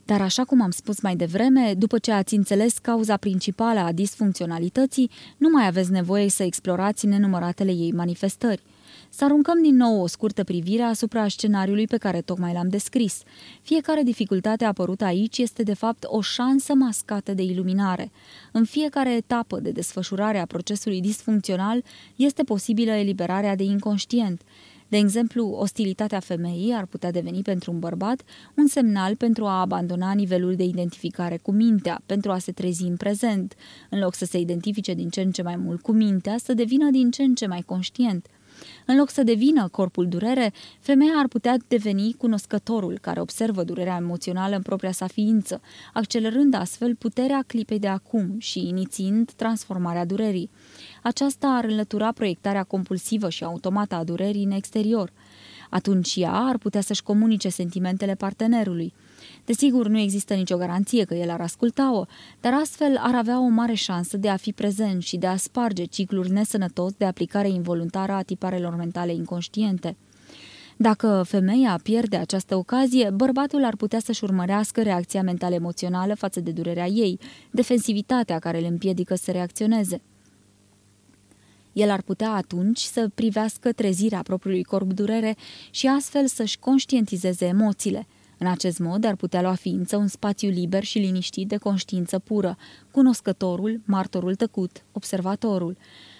S1: Dar așa cum am spus mai devreme, după ce ați înțeles cauza principală a disfuncționalității, nu mai aveți nevoie să explorați nenumăratele ei manifestări – Să aruncăm din nou o scurtă privire asupra scenariului pe care tocmai l-am descris. Fiecare dificultate apărută aici este de fapt o șansă mascată de iluminare. În fiecare etapă de desfășurare a procesului disfuncțional este posibilă eliberarea de inconștient. De exemplu, ostilitatea femeii ar putea deveni pentru un bărbat un semnal pentru a abandona nivelul de identificare cu mintea, pentru a se trezi în prezent. În loc să se identifice din ce în ce mai mult cu mintea, să devină din ce în ce mai conștient. În loc să devină corpul durere, femeia ar putea deveni cunoscătorul care observă durerea emoțională în propria sa ființă, accelerând astfel puterea clipei de acum și inițiind transformarea durerii. Aceasta ar înlătura proiectarea compulsivă și automată a durerii în exterior. Atunci ea ar putea să-și comunice sentimentele partenerului. Desigur, nu există nicio garanție că el ar asculta-o, dar astfel ar avea o mare șansă de a fi prezent și de a sparge cicluri nesănătos de aplicare involuntară a tiparelor mentale inconștiente. Dacă femeia pierde această ocazie, bărbatul ar putea să-și urmărească reacția mental-emoțională față de durerea ei, defensivitatea care îl împiedică să reacționeze. El ar putea atunci să privească trezirea propriului corp durere și astfel să-și conștientizeze emoțiile. În acest mod ar putea lua ființă un spațiu liber și liniștit de conștiință pură, cunoscătorul, martorul tăcut, observatorul.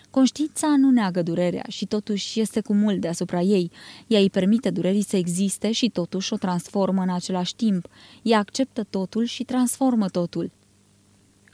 S1: Conștiința nu neagă durerea și totuși este cu mult deasupra ei. Ea îi permite durerii să existe și totuși o transformă în același timp. Ea acceptă totul și transformă totul.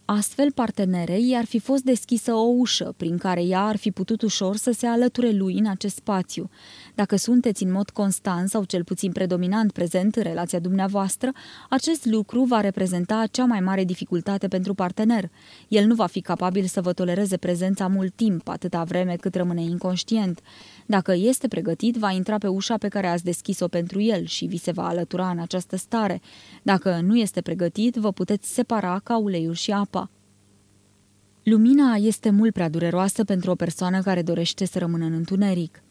S1: Astfel, partenerei ar fi fost deschisă o ușă prin care ea ar fi putut ușor să se alăture lui în acest spațiu. Dacă sunteți în mod constant sau cel puțin predominant prezent în relația dumneavoastră, acest lucru va reprezenta cea mai mare dificultate pentru partener. El nu va fi capabil să vă tolereze prezența mult timp, atâta vreme cât rămâne inconștient. Dacă este pregătit, va intra pe ușa pe care ați deschis-o pentru el și vi se va alătura în această stare. Dacă nu este pregătit, vă puteți separa ca uleiul și apa. Lumina este mult prea dureroasă pentru o persoană care dorește să rămână în întuneric.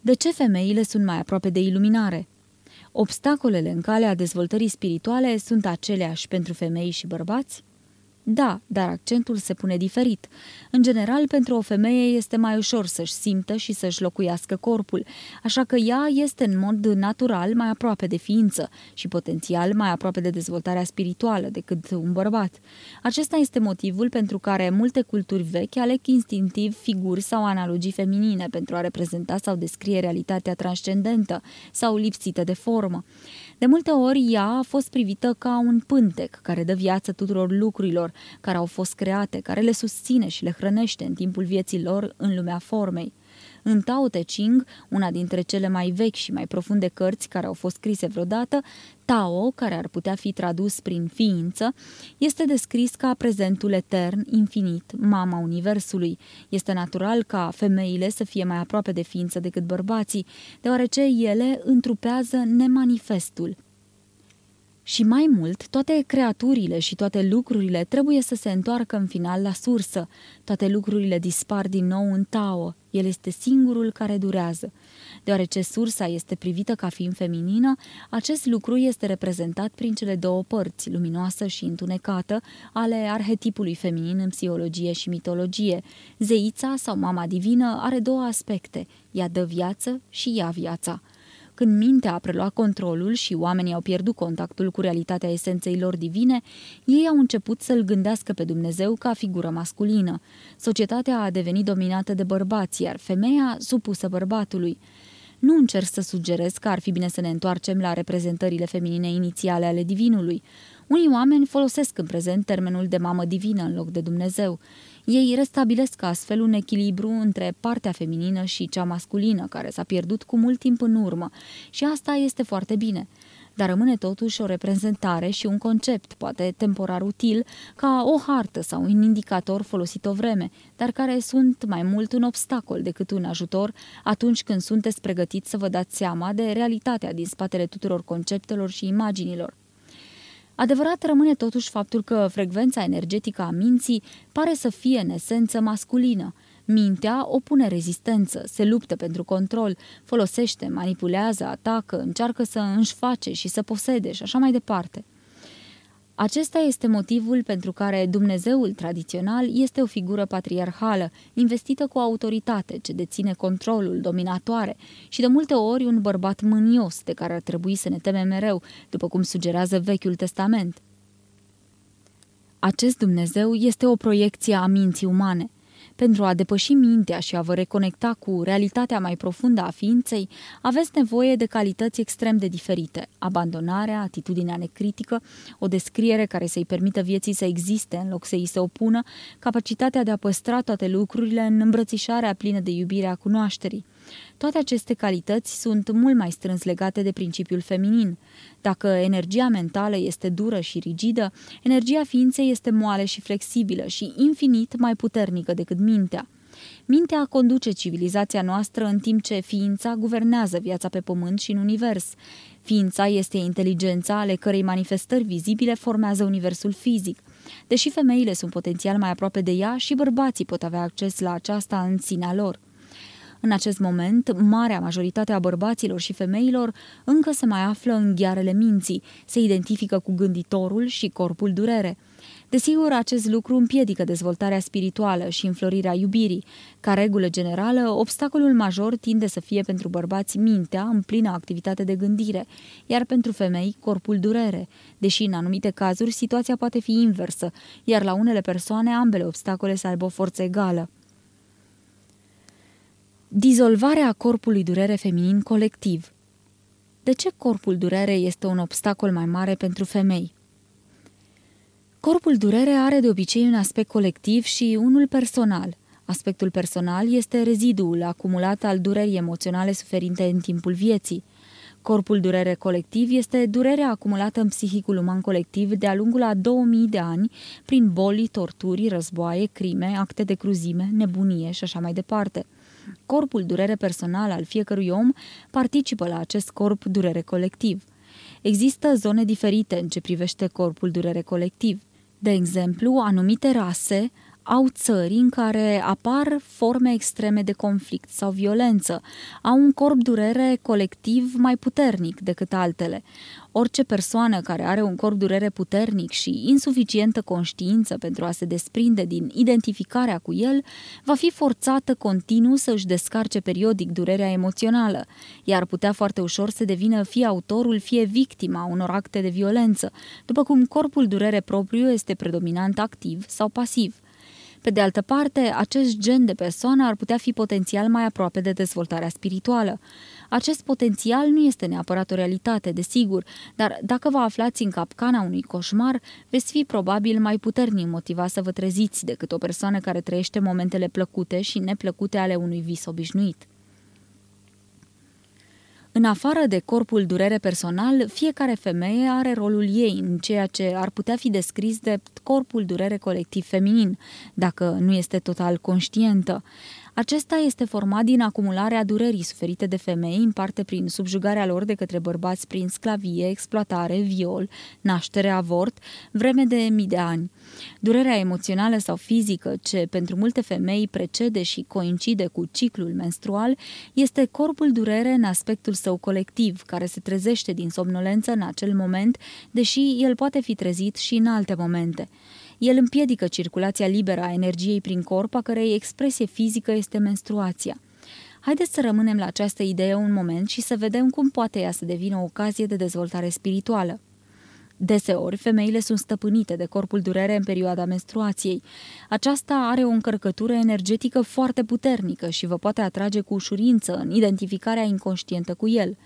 S1: De ce femeile sunt mai aproape de iluminare? Obstacolele în calea dezvoltării spirituale sunt aceleași pentru femei și bărbați? Da, dar accentul se pune diferit. În general, pentru o femeie este mai ușor să-și simtă și să-și locuiască corpul, așa că ea este în mod natural mai aproape de ființă și potențial mai aproape de dezvoltarea spirituală decât un bărbat. Acesta este motivul pentru care multe culturi vechi aleg instinctiv figuri sau analogii feminine pentru a reprezenta sau descrie realitatea transcendentă sau lipsită de formă. De multe ori ea a fost privită ca un pântec care dă viață tuturor lucrurilor care au fost create, care le susține și le hrănește în timpul vieții lor în lumea formei. În Tao Te Ching, una dintre cele mai vechi și mai profunde cărți care au fost scrise vreodată, Tao, care ar putea fi tradus prin ființă, este descris ca prezentul etern, infinit, mama Universului. Este natural ca femeile să fie mai aproape de ființă decât bărbații, deoarece ele întrupează nemanifestul, și mai mult, toate creaturile și toate lucrurile trebuie să se întoarcă în final la sursă. Toate lucrurile dispar din nou în Tao. El este singurul care durează. Deoarece sursa este privită ca fiind feminină, acest lucru este reprezentat prin cele două părți, luminoasă și întunecată, ale arhetipului feminin în psihologie și mitologie. Zeița sau mama divină are două aspecte, ea dă viață și ia viața. Când mintea a preluat controlul și oamenii au pierdut contactul cu realitatea esenței lor divine, ei au început să-L gândească pe Dumnezeu ca figură masculină. Societatea a devenit dominată de bărbați, iar femeia supusă bărbatului. Nu încerc să sugerez că ar fi bine să ne întoarcem la reprezentările feminine inițiale ale divinului. Unii oameni folosesc în prezent termenul de mamă divină în loc de Dumnezeu. Ei restabilesc astfel un echilibru între partea feminină și cea masculină, care s-a pierdut cu mult timp în urmă, și asta este foarte bine dar rămâne totuși o reprezentare și un concept, poate temporar util, ca o hartă sau un indicator folosit o vreme, dar care sunt mai mult un obstacol decât un ajutor atunci când sunteți pregătiți să vă dați seama de realitatea din spatele tuturor conceptelor și imaginilor. Adevărat rămâne totuși faptul că frecvența energetică a minții pare să fie în esență masculină. Mintea opune rezistență, se luptă pentru control, folosește, manipulează, atacă, încearcă să își face și să posede și așa mai departe. Acesta este motivul pentru care Dumnezeul tradițional este o figură patriarhală, investită cu autoritate, ce deține controlul, dominatoare și de multe ori un bărbat mânios de care ar trebui să ne temem mereu, după cum sugerează Vechiul Testament. Acest Dumnezeu este o proiecție a minții umane. Pentru a depăși mintea și a vă reconecta cu realitatea mai profundă a ființei, aveți nevoie de calități extrem de diferite. Abandonarea, atitudinea necritică, o descriere care să-i permită vieții să existe în loc să îi se opună, capacitatea de a păstra toate lucrurile în îmbrățișarea plină de iubire a cunoașterii. Toate aceste calități sunt mult mai strâns legate de principiul feminin. Dacă energia mentală este dură și rigidă, energia ființei este moale și flexibilă și infinit mai puternică decât mintea. Mintea conduce civilizația noastră în timp ce ființa guvernează viața pe pământ și în univers. Ființa este inteligența ale cărei manifestări vizibile formează universul fizic. Deși femeile sunt potențial mai aproape de ea și bărbații pot avea acces la aceasta în sinea lor. În acest moment, marea majoritate a bărbaților și femeilor încă se mai află în ghearele minții, se identifică cu gânditorul și corpul durere. Desigur, acest lucru împiedică dezvoltarea spirituală și înflorirea iubirii. Ca regulă generală, obstacolul major tinde să fie pentru bărbați mintea în plină activitate de gândire, iar pentru femei corpul durere, deși în anumite cazuri situația poate fi inversă, iar la unele persoane ambele obstacole să aibă o forță egală. Dizolvarea corpului durere feminin colectiv. De ce corpul durere este un obstacol mai mare pentru femei? Corpul durere are de obicei un aspect colectiv și unul personal. Aspectul personal este reziduul acumulat al durerii emoționale suferinte în timpul vieții. Corpul durere colectiv este durerea acumulată în psihicul uman colectiv de-a lungul a 2000 de ani prin boli, torturi, războaie, crime, acte de cruzime, nebunie și așa mai departe – Corpul durere personal al fiecărui om participă la acest corp durere colectiv. Există zone diferite în ce privește corpul durere colectiv. De exemplu, anumite rase au țări în care apar forme extreme de conflict sau violență, au un corp durere colectiv mai puternic decât altele. Orice persoană care are un corp durere puternic și insuficientă conștiință pentru a se desprinde din identificarea cu el, va fi forțată continuu să își descarce periodic durerea emoțională, iar putea foarte ușor să devină fie autorul, fie victima unor acte de violență, după cum corpul durere propriu este predominant activ sau pasiv. Pe de altă parte, acest gen de persoană ar putea fi potențial mai aproape de dezvoltarea spirituală. Acest potențial nu este neapărat o realitate, desigur, dar dacă vă aflați în capcana unui coșmar, veți fi probabil mai puternic motivat să vă treziți decât o persoană care trăiește momentele plăcute și neplăcute ale unui vis obișnuit. În afară de corpul durere personal, fiecare femeie are rolul ei în ceea ce ar putea fi descris de corpul durere colectiv feminin, dacă nu este total conștientă. Acesta este format din acumularea durerii suferite de femei, în parte prin subjugarea lor de către bărbați prin sclavie, exploatare, viol, naștere, avort, vreme de mii de ani. Durerea emoțională sau fizică, ce pentru multe femei precede și coincide cu ciclul menstrual, este corpul durere în aspectul său colectiv, care se trezește din somnolență în acel moment, deși el poate fi trezit și în alte momente. El împiedică circulația liberă a energiei prin corp, a cărei expresie fizică este menstruația. Haideți să rămânem la această idee un moment și să vedem cum poate ea să devină o ocazie de dezvoltare spirituală. Deseori, femeile sunt stăpânite de corpul durere în perioada menstruației. Aceasta are o încărcătură energetică foarte puternică și vă poate atrage cu ușurință în identificarea inconștientă cu el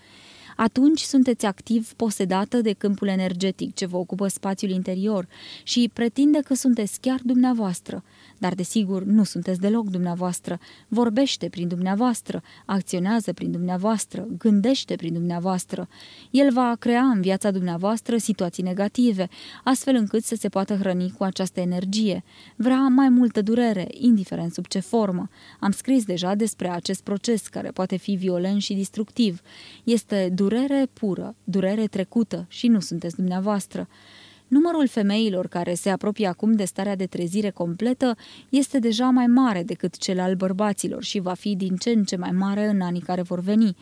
S1: atunci sunteți activ posedată de câmpul energetic ce vă ocupă spațiul interior și pretinde că sunteți chiar dumneavoastră. Dar desigur nu sunteți deloc dumneavoastră, vorbește prin dumneavoastră, acționează prin dumneavoastră, gândește prin dumneavoastră. El va crea în viața dumneavoastră situații negative, astfel încât să se poată hrăni cu această energie. Vrea mai multă durere, indiferent sub ce formă. Am scris deja despre acest proces care poate fi violent și destructiv. Este durere pură, durere trecută și nu sunteți dumneavoastră. Numărul femeilor care se apropie acum de starea de trezire completă este deja mai mare decât cel al bărbaților și va fi din ce în ce mai mare în anii care vor veni.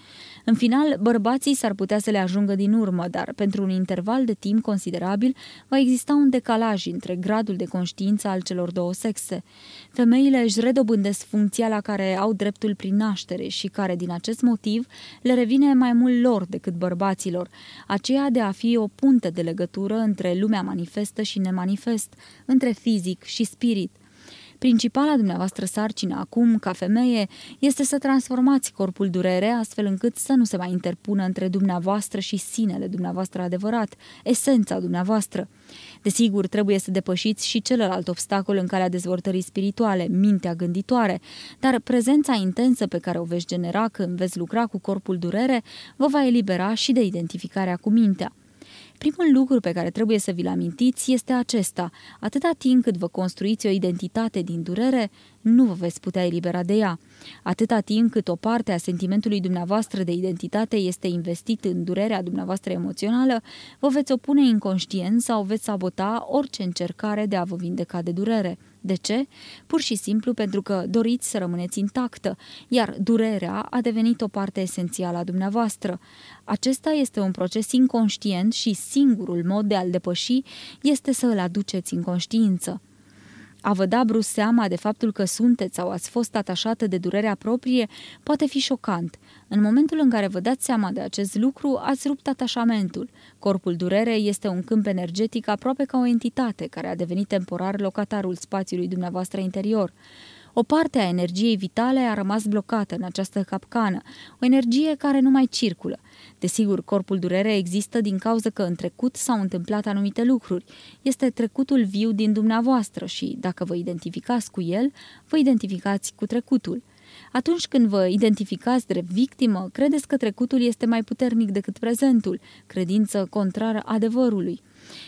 S1: În final, bărbații s-ar putea să le ajungă din urmă, dar pentru un interval de timp considerabil va exista un decalaj între gradul de conștiință al celor două sexe. Femeile își redobândesc funcția la care au dreptul prin naștere și care, din acest motiv, le revine mai mult lor decât bărbaților, aceea de a fi o punte de legătură între lumea manifestă și nemanifest, între fizic și spirit. Principala dumneavoastră sarcină acum, ca femeie, este să transformați corpul durere astfel încât să nu se mai interpună între dumneavoastră și sinele dumneavoastră adevărat, esența dumneavoastră. Desigur, trebuie să depășiți și celălalt obstacol în calea dezvoltării spirituale, mintea gânditoare, dar prezența intensă pe care o veți genera când veți lucra cu corpul durere vă va elibera și de identificarea cu mintea. Primul lucru pe care trebuie să vi-l amintiți este acesta. Atâta timp cât vă construiți o identitate din durere, nu vă veți putea elibera de ea. Atâta timp cât o parte a sentimentului dumneavoastră de identitate este investit în durerea dumneavoastră emoțională, vă veți opune inconștient sau veți sabota orice încercare de a vă vindeca de durere. De ce? Pur și simplu pentru că doriți să rămâneți intactă, iar durerea a devenit o parte esențială a dumneavoastră. Acesta este un proces inconștient și singurul mod de a-l depăși este să îl aduceți în conștiință. A vă da brus seama de faptul că sunteți sau ați fost atașată de durerea proprie poate fi șocant. În momentul în care vă dați seama de acest lucru, ați rupt atașamentul. Corpul durere este un câmp energetic aproape ca o entitate care a devenit temporar locatarul spațiului dumneavoastră interior. O parte a energiei vitale a rămas blocată în această capcană, o energie care nu mai circulă. Desigur, corpul durere există din cauza că în trecut s-au întâmplat anumite lucruri. Este trecutul viu din dumneavoastră și, dacă vă identificați cu el, vă identificați cu trecutul. Atunci când vă identificați drept victimă, credeți că trecutul este mai puternic decât prezentul, credință contrară adevărului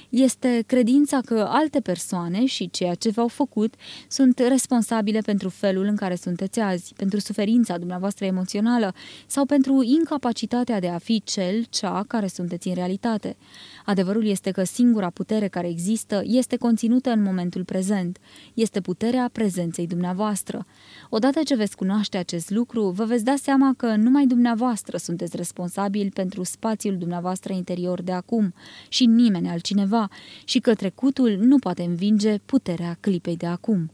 S1: este credința că alte persoane și ceea ce v-au făcut sunt responsabile pentru felul în care sunteți azi, pentru suferința dumneavoastră emoțională sau pentru incapacitatea de a fi cel, cea care sunteți în realitate. Adevărul este că singura putere care există este conținută în momentul prezent. Este puterea prezenței dumneavoastră. Odată ce veți cunoaște acest lucru, vă veți da seama că numai dumneavoastră sunteți responsabili pentru spațiul dumneavoastră interior de acum și nimeni altcineva și că trecutul nu poate învinge puterea clipei de acum.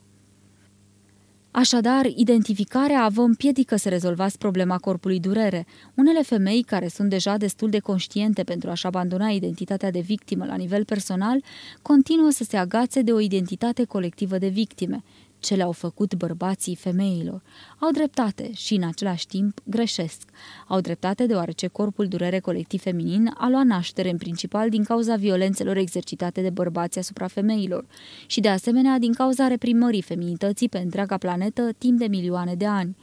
S1: Așadar, identificarea vă împiedică să rezolvați problema corpului durere. Unele femei care sunt deja destul de conștiente pentru a-și abandona identitatea de victimă la nivel personal, continuă să se agațe de o identitate colectivă de victime ce le-au făcut bărbații femeilor. Au dreptate și în același timp greșesc. Au dreptate deoarece corpul durere colectiv feminin a luat naștere în principal din cauza violențelor exercitate de bărbați asupra femeilor și de asemenea din cauza reprimării feminității pe întreaga planetă timp de milioane de ani.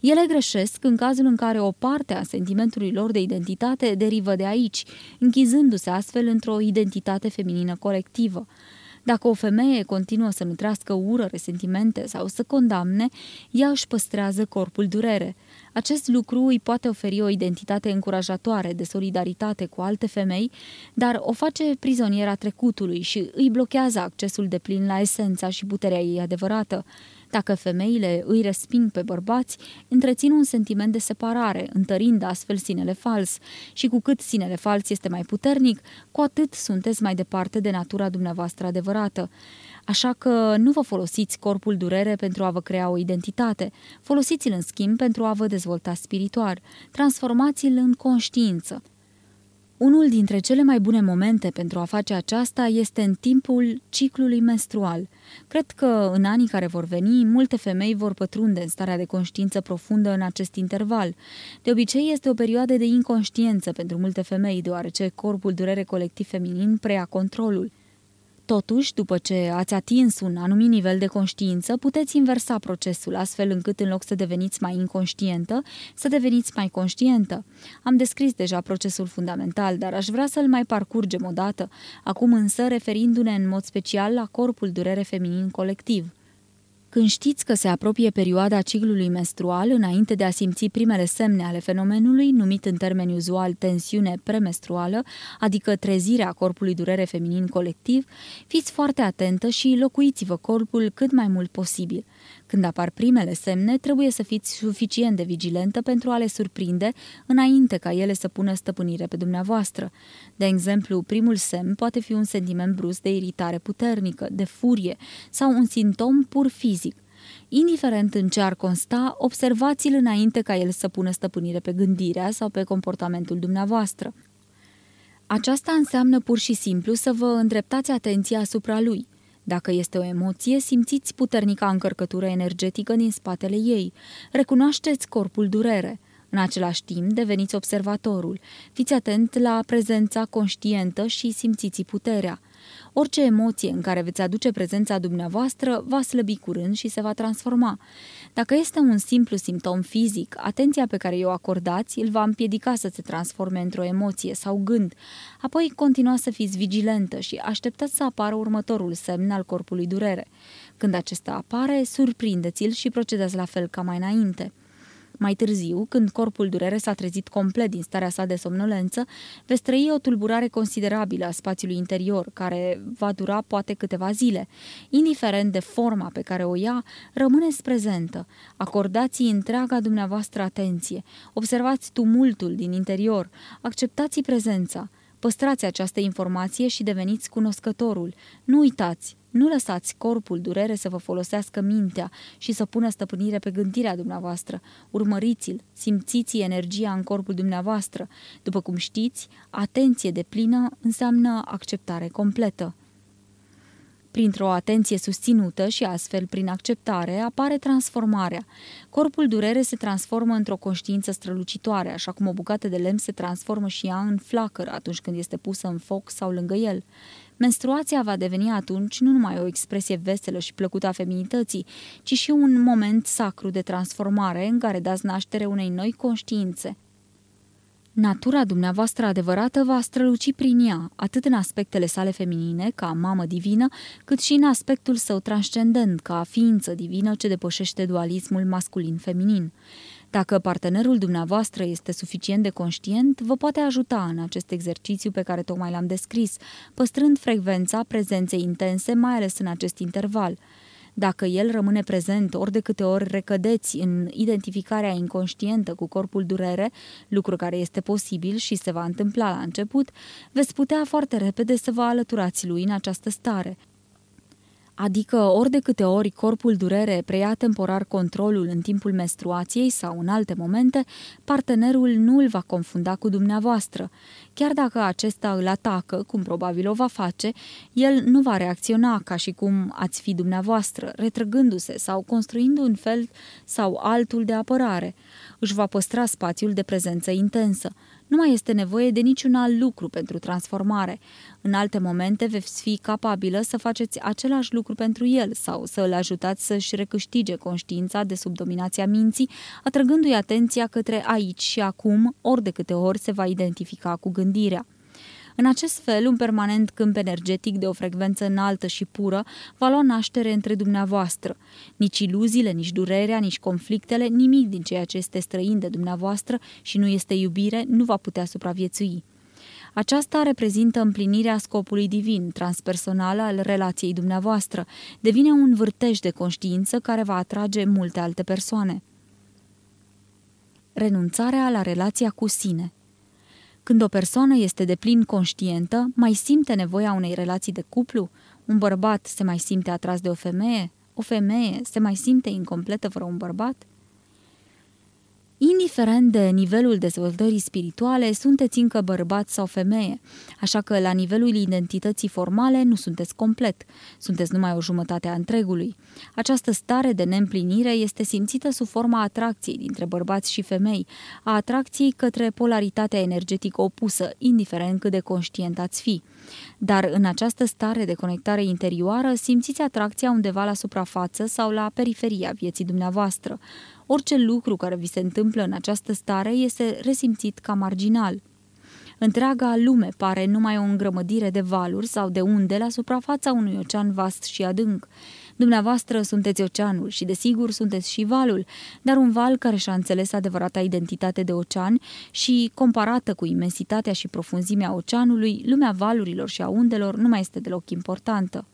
S1: Ele greșesc în cazul în care o parte a sentimentului lor de identitate derivă de aici, închizându-se astfel într-o identitate feminină colectivă. Dacă o femeie continuă să nutrească ură, resentimente sau să condamne, ea își păstrează corpul durere. Acest lucru îi poate oferi o identitate încurajatoare de solidaritate cu alte femei, dar o face prizoniera trecutului și îi blochează accesul de plin la esența și puterea ei adevărată. Dacă femeile îi resping pe bărbați, întrețin un sentiment de separare, întărind astfel sinele fals. Și cu cât sinele fals este mai puternic, cu atât sunteți mai departe de natura dumneavoastră adevărată. Așa că nu vă folosiți corpul durere pentru a vă crea o identitate, folosiți-l în schimb pentru a vă dezvolta spiritual, transformați-l în conștiință. Unul dintre cele mai bune momente pentru a face aceasta este în timpul ciclului menstrual. Cred că în anii care vor veni, multe femei vor pătrunde în starea de conștiință profundă în acest interval. De obicei este o perioadă de inconștiență pentru multe femei, deoarece corpul durere colectiv feminin preia controlul. Totuși, după ce ați atins un anumit nivel de conștiință, puteți inversa procesul, astfel încât în loc să deveniți mai inconștientă, să deveniți mai conștientă. Am descris deja procesul fundamental, dar aș vrea să-l mai parcurgem o dată, acum însă referindu-ne în mod special la corpul durere feminin colectiv. Când știți că se apropie perioada ciclului menstrual, înainte de a simți primele semne ale fenomenului, numit în termeni uzual tensiune premenstruală, adică trezirea corpului durere feminin colectiv, fiți foarte atentă și locuiți-vă corpul cât mai mult posibil. Când apar primele semne, trebuie să fiți suficient de vigilentă pentru a le surprinde înainte ca ele să pună stăpânire pe dumneavoastră. De exemplu, primul semn poate fi un sentiment brusc de iritare puternică, de furie sau un simptom pur fizic. Indiferent în ce ar consta, observați-l înainte ca el să pună stăpânire pe gândirea sau pe comportamentul dumneavoastră. Aceasta înseamnă pur și simplu să vă îndreptați atenția asupra lui – dacă este o emoție, simțiți puternica încărcătură energetică din spatele ei. Recunoașteți corpul durere. În același timp, deveniți observatorul. Fiți atent la prezența conștientă și simțiți puterea. Orice emoție în care veți aduce prezența dumneavoastră va slăbi curând și se va transforma. Dacă este un simplu simptom fizic, atenția pe care o acordați îl va împiedica să se transforme într-o emoție sau gând. Apoi continuați să fiți vigilentă și așteptați să apară următorul semn al corpului durere. Când acesta apare, surprindeți-l și procedați la fel ca mai înainte. Mai târziu, când corpul durere s-a trezit complet din starea sa de somnolență, veți trăi o tulburare considerabilă a spațiului interior, care va dura poate câteva zile. Indiferent de forma pe care o ia, rămâneți prezentă. Acordați întreaga dumneavoastră atenție. Observați tumultul din interior. Acceptați prezența. Păstrați această informație și deveniți cunoscătorul. Nu uitați, nu lăsați corpul durere să vă folosească mintea și să pună stăpânire pe gândirea dumneavoastră. Urmăriți-l, simțiți energia în corpul dumneavoastră. După cum știți, atenție de plină înseamnă acceptare completă. Printr-o atenție susținută și astfel prin acceptare apare transformarea. Corpul durere se transformă într-o conștiință strălucitoare, așa cum o bucată de lemn se transformă și ea în flacără atunci când este pusă în foc sau lângă el. Menstruația va deveni atunci nu numai o expresie veselă și plăcută a feminității, ci și un moment sacru de transformare în care dați naștere unei noi conștiințe. Natura dumneavoastră adevărată va străluci prin ea, atât în aspectele sale feminine, ca mamă divină, cât și în aspectul său transcendent, ca ființă divină ce depășește dualismul masculin-feminin. Dacă partenerul dumneavoastră este suficient de conștient, vă poate ajuta în acest exercițiu pe care tocmai l-am descris, păstrând frecvența prezenței intense, mai ales în acest interval. Dacă el rămâne prezent ori de câte ori recădeți în identificarea inconștientă cu corpul durere, lucru care este posibil și se va întâmpla la început, veți putea foarte repede să vă alăturați lui în această stare – Adică ori de câte ori corpul durere preia temporar controlul în timpul menstruației sau în alte momente, partenerul nu îl va confunda cu dumneavoastră. Chiar dacă acesta îl atacă, cum probabil o va face, el nu va reacționa ca și cum ați fi dumneavoastră, retrăgându-se sau construind un fel sau altul de apărare. Își va păstra spațiul de prezență intensă. Nu mai este nevoie de niciun alt lucru pentru transformare. În alte momente veți fi capabilă să faceți același lucru pentru el sau să îl ajutați să-și recâștige conștiința de sub dominația minții, atrăgându-i atenția către aici și acum, ori de câte ori se va identifica cu gândirea. În acest fel, un permanent câmp energetic de o frecvență înaltă și pură va lua naștere între dumneavoastră. Nici iluziile, nici durerea, nici conflictele, nimic din ceea ce este străin de dumneavoastră și nu este iubire, nu va putea supraviețui. Aceasta reprezintă împlinirea scopului divin, transpersonal al relației dumneavoastră. Devine un vârtej de conștiință care va atrage multe alte persoane. Renunțarea la relația cu sine când o persoană este de plin conștientă, mai simte nevoia unei relații de cuplu? Un bărbat se mai simte atras de o femeie? O femeie se mai simte incompletă fără un bărbat? Indiferent de nivelul dezvoltării spirituale, sunteți încă bărbat sau femeie, așa că la nivelul identității formale nu sunteți complet, sunteți numai o jumătate a întregului. Această stare de neîmplinire este simțită sub forma atracției dintre bărbați și femei, a atracției către polaritatea energetică opusă, indiferent cât de conștient ați fi. Dar în această stare de conectare interioară simțiți atracția undeva la suprafață sau la periferia vieții dumneavoastră. Orice lucru care vi se întâmplă în această stare este resimțit ca marginal. Întreaga lume pare numai o îngrămădire de valuri sau de unde la suprafața unui ocean vast și adânc. Dumneavoastră sunteți oceanul și desigur sunteți și valul, dar un val care și-a înțeles adevărata identitate de ocean și, comparată cu imensitatea și profunzimea oceanului, lumea valurilor și a undelor nu mai este deloc importantă.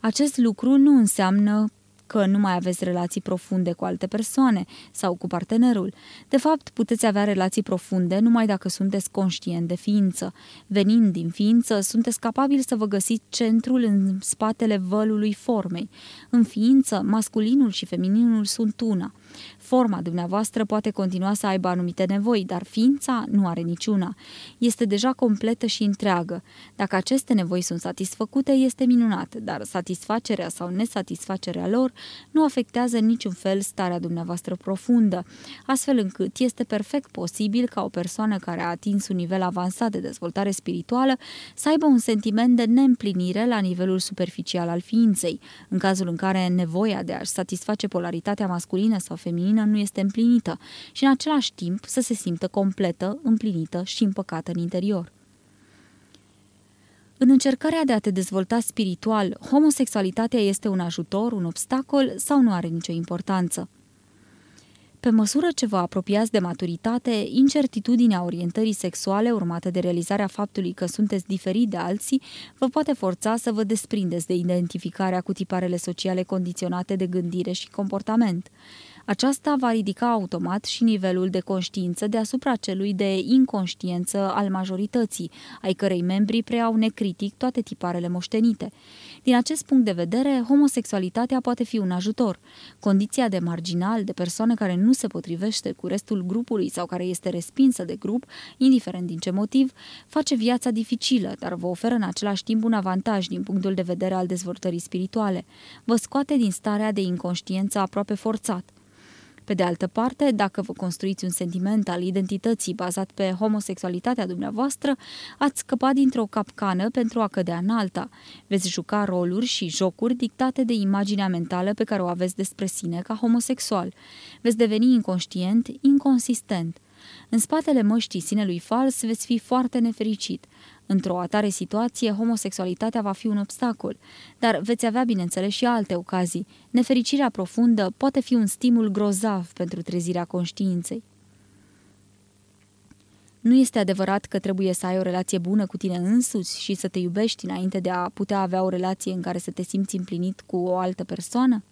S1: Acest lucru nu înseamnă că nu mai aveți relații profunde cu alte persoane sau cu partenerul. De fapt, puteți avea relații profunde numai dacă sunteți conștient de ființă. Venind din ființă, sunteți capabili să vă găsiți centrul în spatele vălului formei. În ființă, masculinul și femininul sunt una. Forma dumneavoastră poate continua să aibă anumite nevoi, dar ființa nu are niciuna. Este deja completă și întreagă. Dacă aceste nevoi sunt satisfăcute, este minunat, dar satisfacerea sau nesatisfacerea lor nu afectează în niciun fel starea dumneavoastră profundă, astfel încât este perfect posibil ca o persoană care a atins un nivel avansat de dezvoltare spirituală să aibă un sentiment de neîmplinire la nivelul superficial al ființei, în cazul în care nevoia de a-și satisface polaritatea masculină sau feminină nu este împlinită și în același timp să se simtă completă, împlinită și împăcată în interior. În încercarea de a te dezvolta spiritual, homosexualitatea este un ajutor, un obstacol sau nu are nicio importanță? Pe măsură ce vă apropiați de maturitate, incertitudinea orientării sexuale urmată de realizarea faptului că sunteți diferit de alții vă poate forța să vă desprindeți de identificarea cu tiparele sociale condiționate de gândire și comportament. Aceasta va ridica automat și nivelul de conștiință deasupra celui de inconștiență al majorității, ai cărei membri preiau necritic toate tiparele moștenite. Din acest punct de vedere, homosexualitatea poate fi un ajutor. Condiția de marginal, de persoană care nu se potrivește cu restul grupului sau care este respinsă de grup, indiferent din ce motiv, face viața dificilă, dar vă oferă în același timp un avantaj din punctul de vedere al dezvoltării spirituale. Vă scoate din starea de inconștiență aproape forțat. Pe de altă parte, dacă vă construiți un sentiment al identității bazat pe homosexualitatea dumneavoastră, ați scăpat dintr-o capcană pentru a cădea în alta. Veți juca roluri și jocuri dictate de imaginea mentală pe care o aveți despre sine ca homosexual. Veți deveni inconștient, inconsistent. În spatele măștii sinelui fals veți fi foarte nefericit. Într-o atare situație, homosexualitatea va fi un obstacol, dar veți avea, bineînțeles, și alte ocazii. Nefericirea profundă poate fi un stimul grozav pentru trezirea conștiinței. Nu este adevărat că trebuie să ai o relație bună cu tine însuți și să te iubești înainte de a putea avea o relație în care să te simți împlinit cu o altă persoană?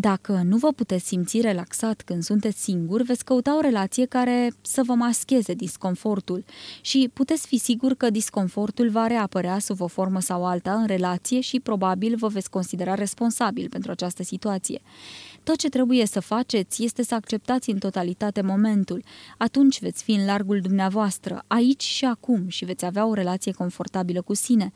S1: Dacă nu vă puteți simți relaxat când sunteți singur, veți căuta o relație care să vă mascheze disconfortul și puteți fi sigur că disconfortul va reapărea sub o formă sau alta în relație și probabil vă veți considera responsabil pentru această situație. Tot ce trebuie să faceți este să acceptați în totalitate momentul. Atunci veți fi în largul dumneavoastră, aici și acum și veți avea o relație confortabilă cu sine.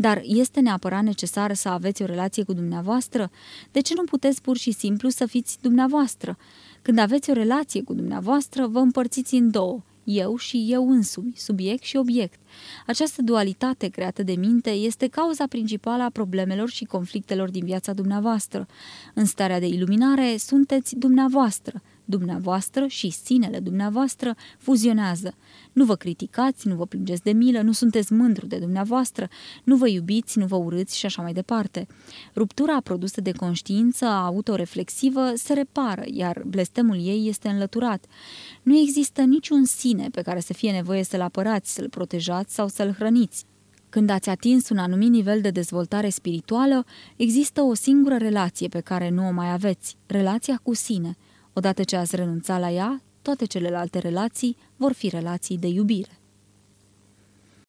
S1: Dar este neapărat necesar să aveți o relație cu dumneavoastră? De ce nu puteți pur și simplu să fiți dumneavoastră? Când aveți o relație cu dumneavoastră, vă împărțiți în două, eu și eu însumi, subiect și obiect. Această dualitate creată de minte este cauza principală a problemelor și conflictelor din viața dumneavoastră. În starea de iluminare sunteți dumneavoastră, dumneavoastră și sinele dumneavoastră fuzionează. Nu vă criticați, nu vă plângeți de milă, nu sunteți mândru de dumneavoastră, nu vă iubiți, nu vă urâți și așa mai departe. Ruptura produsă de conștiință autoreflexivă se repară, iar blestemul ei este înlăturat. Nu există niciun sine pe care să fie nevoie să-l apărați, să-l protejați sau să-l hrăniți. Când ați atins un anumit nivel de dezvoltare spirituală, există o singură relație pe care nu o mai aveți, relația cu sine – Odată ce ați renunțat la ea, toate celelalte relații vor fi relații de iubire.